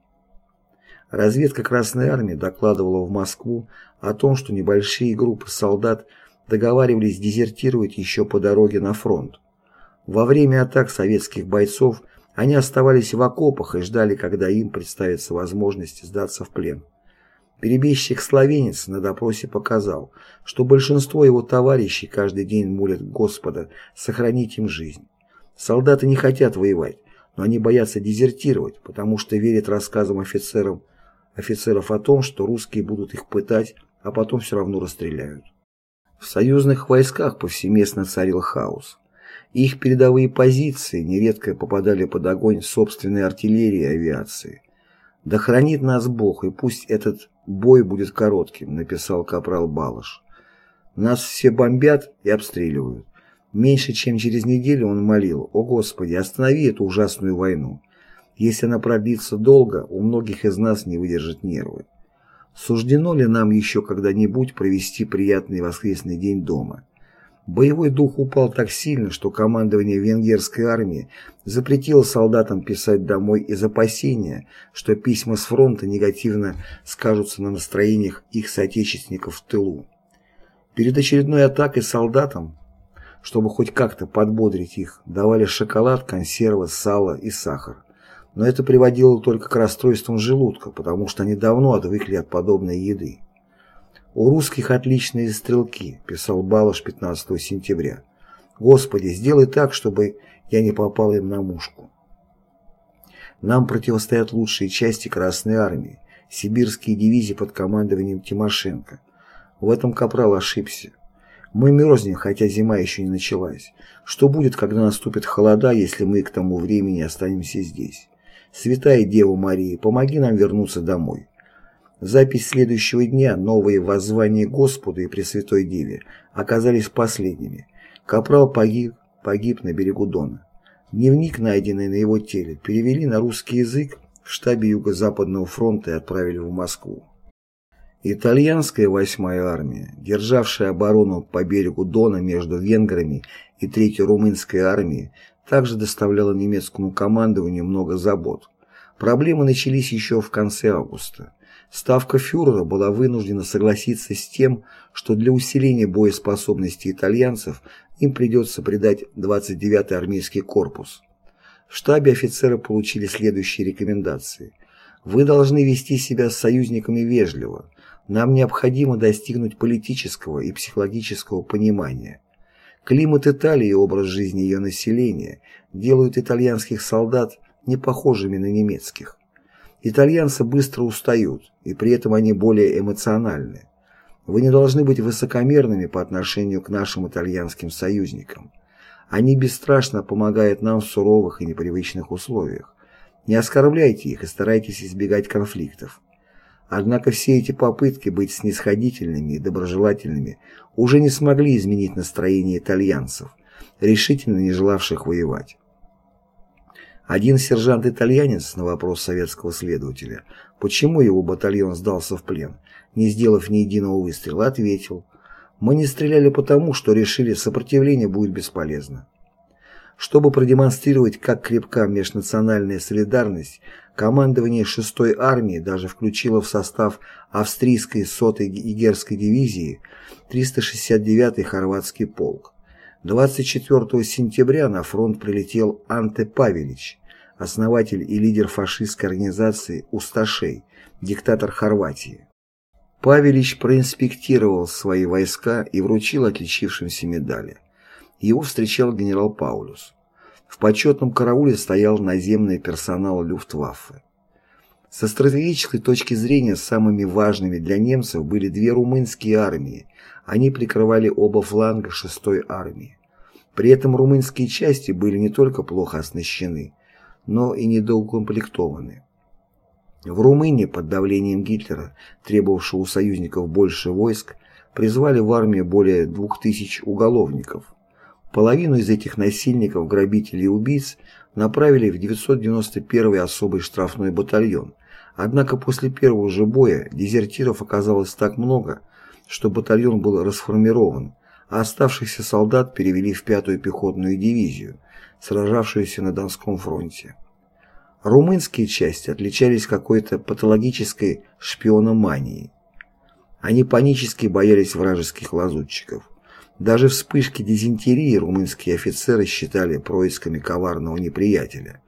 Разведка Красной Армии докладывала в Москву о том, что небольшие группы солдат договаривались дезертировать еще по дороге на фронт. Во время атак советских бойцов они оставались в окопах и ждали, когда им представится возможность сдаться в плен. Перебежчик-словенец на допросе показал, что большинство его товарищей каждый день молят Господа сохранить им жизнь. Солдаты не хотят воевать, но они боятся дезертировать, потому что верят рассказам офицерам, офицеров о том, что русские будут их пытать, а потом все равно расстреляют. В союзных войсках повсеместно царил хаос. Их передовые позиции нередко попадали под огонь собственной артиллерии и авиации. «Да хранит нас Бог, и пусть этот бой будет коротким», написал капрал Балыш. «Нас все бомбят и обстреливают. Меньше чем через неделю он молил, «О Господи, останови эту ужасную войну! Если она продлится долго, у многих из нас не выдержат нервы. Суждено ли нам еще когда-нибудь провести приятный воскресный день дома?» Боевой дух упал так сильно, что командование венгерской армии запретило солдатам писать домой из опасения, что письма с фронта негативно скажутся на настроениях их соотечественников в тылу. Перед очередной атакой солдатам чтобы хоть как-то подбодрить их, давали шоколад, консервы, сало и сахар. Но это приводило только к расстройствам желудка, потому что они давно отвыкли от подобной еды. «У русских отличные стрелки», – писал Балаш 15 сентября. «Господи, сделай так, чтобы я не попал им на мушку». Нам противостоят лучшие части Красной Армии, сибирские дивизии под командованием Тимошенко. В этом Капрал ошибся. Мы мерзнем, хотя зима еще не началась. Что будет, когда наступят холода, если мы к тому времени останемся здесь? Святая Дева Мария, помоги нам вернуться домой. Запись следующего дня, новые воззвания Господу и Пресвятой Деве, оказались последними. Капрал погиб, погиб на берегу Дона. Дневник, найденный на его теле, перевели на русский язык в штабе Юго-Западного фронта и отправили в Москву. Итальянская восьмая армия, державшая оборону по берегу Дона между венграми и Третьей румынской армией, также доставляла немецкому командованию много забот. Проблемы начались еще в конце августа. Ставка фюрера была вынуждена согласиться с тем, что для усиления боеспособности итальянцев им придется придать 29-й армейский корпус. В штабе офицеры получили следующие рекомендации. Вы должны вести себя с союзниками вежливо, нам необходимо достигнуть политического и психологического понимания. Климат Италии и образ жизни ее населения делают итальянских солдат не похожими на немецких. Итальянцы быстро устают, и при этом они более эмоциональны. Вы не должны быть высокомерными по отношению к нашим итальянским союзникам. Они бесстрашно помогают нам в суровых и непривычных условиях. Не оскорбляйте их и старайтесь избегать конфликтов. Однако все эти попытки быть снисходительными и доброжелательными уже не смогли изменить настроение итальянцев, решительно не желавших воевать. Один сержант-итальянец на вопрос советского следователя, почему его батальон сдался в плен, не сделав ни единого выстрела, ответил, «Мы не стреляли потому, что решили, сопротивление будет бесполезно». Чтобы продемонстрировать, как крепка межнациональная солидарность, командование 6-й армии даже включило в состав австрийской 100-й егерской дивизии 369-й хорватский полк. 24 сентября на фронт прилетел Анте Павелич, основатель и лидер фашистской организации «Усташей», диктатор Хорватии. Павелич проинспектировал свои войска и вручил отличившимся медали. Его встречал генерал Паулюс. В почетном карауле стоял наземный персонал Люфтваффе. Со стратегической точки зрения самыми важными для немцев были две румынские армии. Они прикрывали оба фланга 6-й армии. При этом румынские части были не только плохо оснащены, но и недоукомплектованы. В Румынии под давлением Гитлера, требовавшего у союзников больше войск, призвали в армию более 2000 уголовников. Половину из этих насильников, грабителей и убийц направили в 991-й особый штрафной батальон. Однако после первого же боя дезертиров оказалось так много, что батальон был расформирован, а оставшихся солдат перевели в 5-ю пехотную дивизию, сражавшуюся на Донском фронте. Румынские части отличались какой-то патологической шпиономанией. Они панически боялись вражеских лазутчиков. Даже вспышки дизентерии румынские офицеры считали происками коварного неприятеля.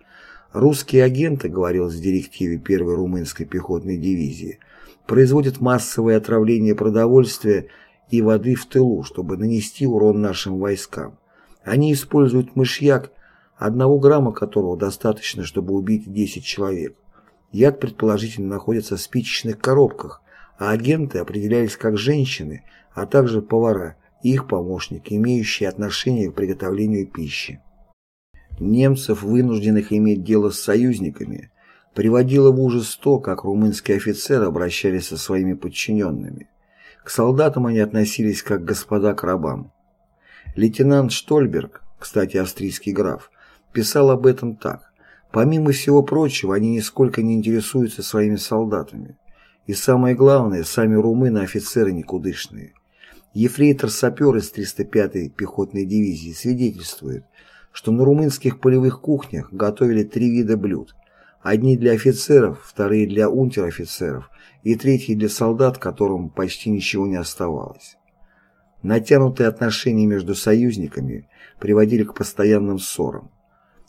Русские агенты, говорилось в директиве первой румынской пехотной дивизии, производят массовое отравление продовольствия и воды в тылу, чтобы нанести урон нашим войскам. Они используют мышьяк, одного грамма которого достаточно, чтобы убить 10 человек. Яд, предположительно, находится в спичечных коробках, а агенты определялись как женщины, а также повара, их помощники, имеющие отношение к приготовлению пищи. Немцев, вынужденных иметь дело с союзниками, приводило в ужас то, как румынские офицеры обращались со своими подчиненными. К солдатам они относились как господа к рабам. Лейтенант Штольберг, кстати, австрийский граф, писал об этом так. Помимо всего прочего, они нисколько не интересуются своими солдатами. И самое главное, сами румыны офицеры никудышные. Ефрейтор-сапер из 305-й пехотной дивизии свидетельствует, что на румынских полевых кухнях готовили три вида блюд. Одни для офицеров, вторые для унтер-офицеров и третий для солдат, которым почти ничего не оставалось. Натянутые отношения между союзниками приводили к постоянным ссорам.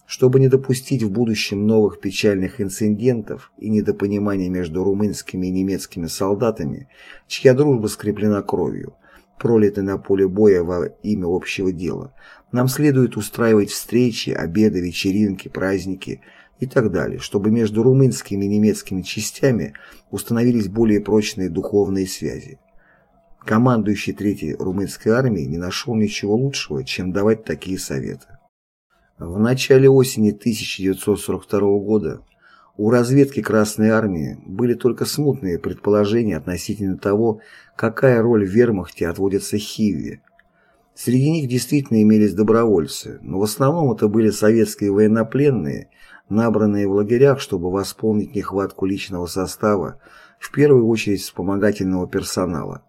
Чтобы не допустить в будущем новых печальных инцидентов и недопонимания между румынскими и немецкими солдатами, чья дружба скреплена кровью, пролитой на поле боя во имя общего дела, нам следует устраивать встречи, обеды, вечеринки, праздники – и так далее, чтобы между румынскими и немецкими частями установились более прочные духовные связи. Командующий Третьей румынской армией не нашел ничего лучшего, чем давать такие советы. В начале осени 1942 года у разведки Красной Армии были только смутные предположения относительно того, какая роль в вермахте отводится Хиве. Среди них действительно имелись добровольцы, но в основном это были советские военнопленные – набранные в лагерях, чтобы восполнить нехватку личного состава, в первую очередь вспомогательного персонала.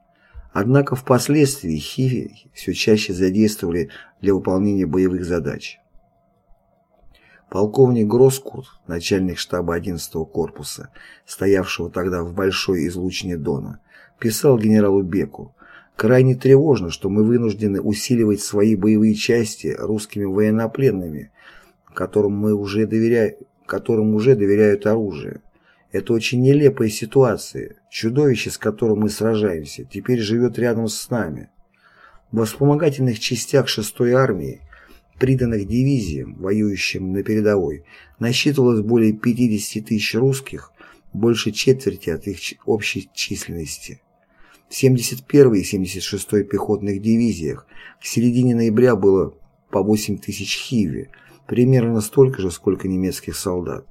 Однако впоследствии Хиви все чаще задействовали для выполнения боевых задач. Полковник Гроскут, начальник штаба 11-го корпуса, стоявшего тогда в большой излучине Дона, писал генералу Беку, «Крайне тревожно, что мы вынуждены усиливать свои боевые части русскими военнопленными, которым мы уже доверяем, которым уже доверяют оружие. Это очень нелепая ситуация. Чудовище, с которым мы сражаемся, теперь живет рядом с нами. В вспомогательных частях 6-й армии, приданных дивизиям, воюющим на передовой, насчитывалось более 50 тысяч русских, больше четверти от их общей численности. В 71-й и 76-й пехотных дивизиях к середине ноября было по 8 тысяч хиви, примерно столько же, сколько немецких солдат.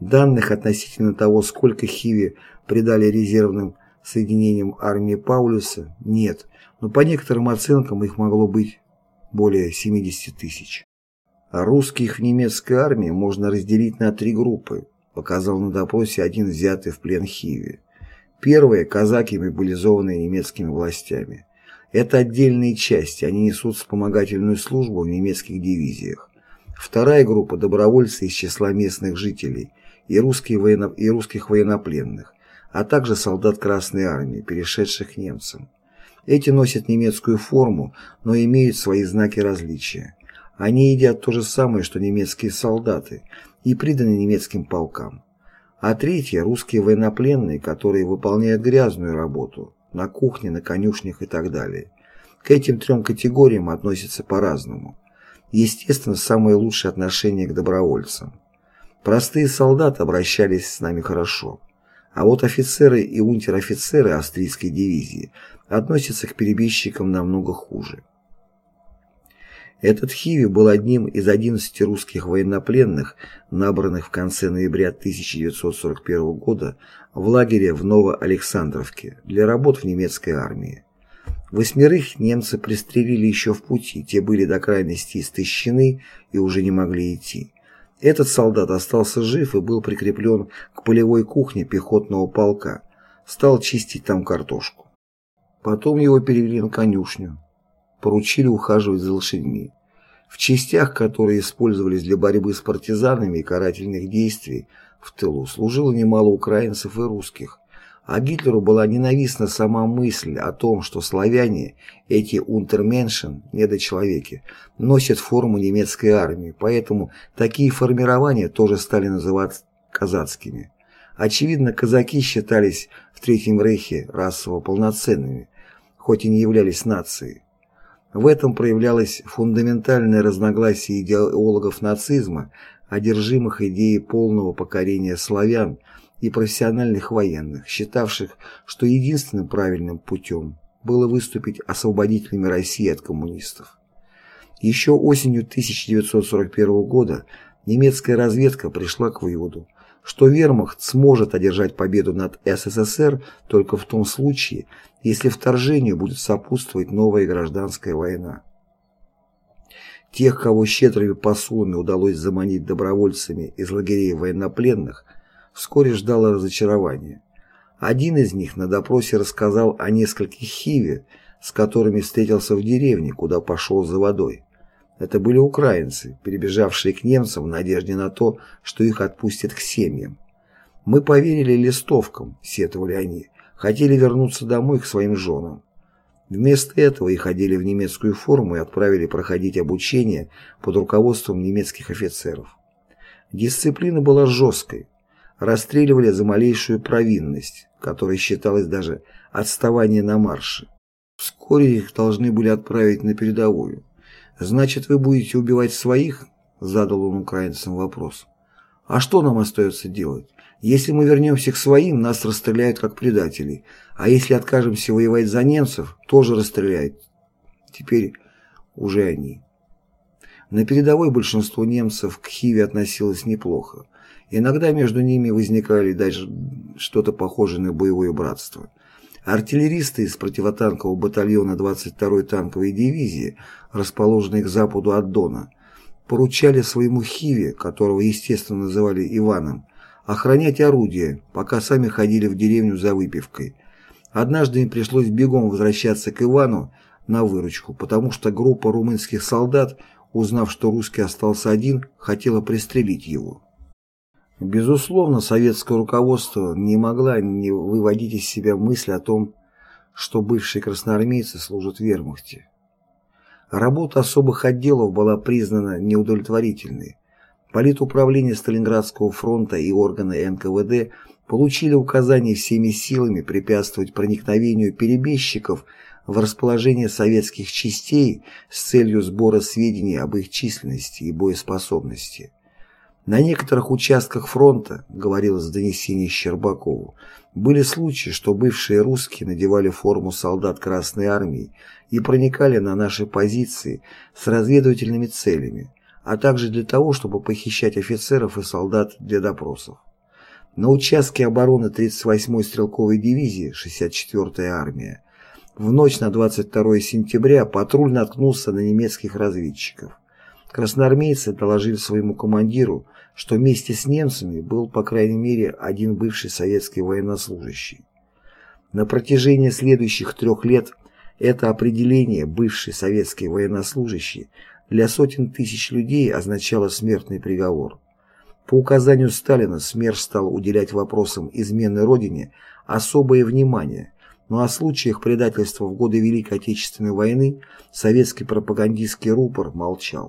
Данных относительно того, сколько Хиви придали резервным соединениям армии Паулюса, нет, но по некоторым оценкам их могло быть более 70 тысяч. А русских в немецкой армии можно разделить на три группы, показал на допросе один взятый в плен Хиви. Первые – казаки, мобилизованные немецкими властями. Это отдельные части, они несут вспомогательную службу в немецких дивизиях. Вторая группа – добровольцы из числа местных жителей и, русские военно... и русских военнопленных, а также солдат Красной Армии, перешедших к немцам. Эти носят немецкую форму, но имеют свои знаки различия. Они едят то же самое, что немецкие солдаты, и приданы немецким полкам. А третье – русские военнопленные, которые выполняют грязную работу на кухне, на конюшнях и так далее. К этим трем категориям относятся по-разному. Естественно, самое лучшее отношение к добровольцам. Простые солдаты обращались с нами хорошо. А вот офицеры и унтер-офицеры австрийской дивизии относятся к перебежчикам намного хуже. Этот Хиви был одним из 11 русских военнопленных, набранных в конце ноября 1941 года в лагере в Новоалександровке для работ в немецкой армии. Восьмерых немцы пристрелили еще в пути, те были до крайности истощены и уже не могли идти. Этот солдат остался жив и был прикреплен к полевой кухне пехотного полка, стал чистить там картошку. Потом его перевели на конюшню, поручили ухаживать за лошадьми. В частях, которые использовались для борьбы с партизанами и карательных действий в тылу, служило немало украинцев и русских, а Гитлеру была ненавистна сама мысль о том, что славяне, эти унтерменшен, недочеловеки, носят форму немецкой армии, поэтому такие формирования тоже стали называть казацкими. Очевидно, казаки считались в Третьем Рейхе расово полноценными, хоть и не являлись нацией. В этом проявлялось фундаментальное разногласие идеологов нацизма, одержимых идеей полного покорения славян и профессиональных военных, считавших, что единственным правильным путем было выступить освободителями России от коммунистов. Еще осенью 1941 года немецкая разведка пришла к выводу, что вермахт сможет одержать победу над СССР только в том случае, если вторжению будет сопутствовать новая гражданская война. Тех, кого щедрыми посулами удалось заманить добровольцами из лагерей военнопленных – вскоре ждало разочарование. Один из них на допросе рассказал о нескольких хиве, с которыми встретился в деревне, куда пошел за водой. Это были украинцы, перебежавшие к немцам в надежде на то, что их отпустят к семьям. «Мы поверили листовкам», — сетовали они, хотели вернуться домой к своим женам. Вместо этого их одели в немецкую форму и отправили проходить обучение под руководством немецких офицеров. Дисциплина была жесткой, расстреливали за малейшую провинность, которая считалась даже отставание на марше. Вскоре их должны были отправить на передовую. «Значит, вы будете убивать своих?» – задал он украинцам вопрос. «А что нам остается делать? Если мы вернемся к своим, нас расстреляют как предателей, а если откажемся воевать за немцев, тоже расстреляют. Теперь уже они». На передовой большинство немцев к Хиве относилось неплохо. Иногда между ними возникали даже что-то похожее на боевое братство. Артиллеристы из противотанкового батальона 22-й танковой дивизии, расположенной к западу от Дона, поручали своему Хиве, которого, естественно, называли Иваном, охранять орудия, пока сами ходили в деревню за выпивкой. Однажды им пришлось бегом возвращаться к Ивану на выручку, потому что группа румынских солдат, узнав, что русский остался один, хотела пристрелить его. Безусловно, советское руководство не могло не выводить из себя мысль о том, что бывшие красноармейцы служат в вермахте. Работа особых отделов была признана неудовлетворительной. Политуправление Сталинградского фронта и органы НКВД получили указание всеми силами препятствовать проникновению перебежчиков в расположение советских частей с целью сбора сведений об их численности и боеспособности. На некоторых участках фронта, говорилось в донесении Щербакову, были случаи, что бывшие русские надевали форму солдат Красной Армии и проникали на наши позиции с разведывательными целями, а также для того, чтобы похищать офицеров и солдат для допросов. На участке обороны 38-й стрелковой дивизии 64-я армия в ночь на 22 сентября патруль наткнулся на немецких разведчиков. Красноармейцы доложили своему командиру, что вместе с немцами был, по крайней мере, один бывший советский военнослужащий. На протяжении следующих трех лет это определение «бывший советский военнослужащий» для сотен тысяч людей означало смертный приговор. По указанию Сталина СМЕРШ стал уделять вопросам измены Родине особое внимание, но о случаях предательства в годы Великой Отечественной войны советский пропагандистский рупор молчал.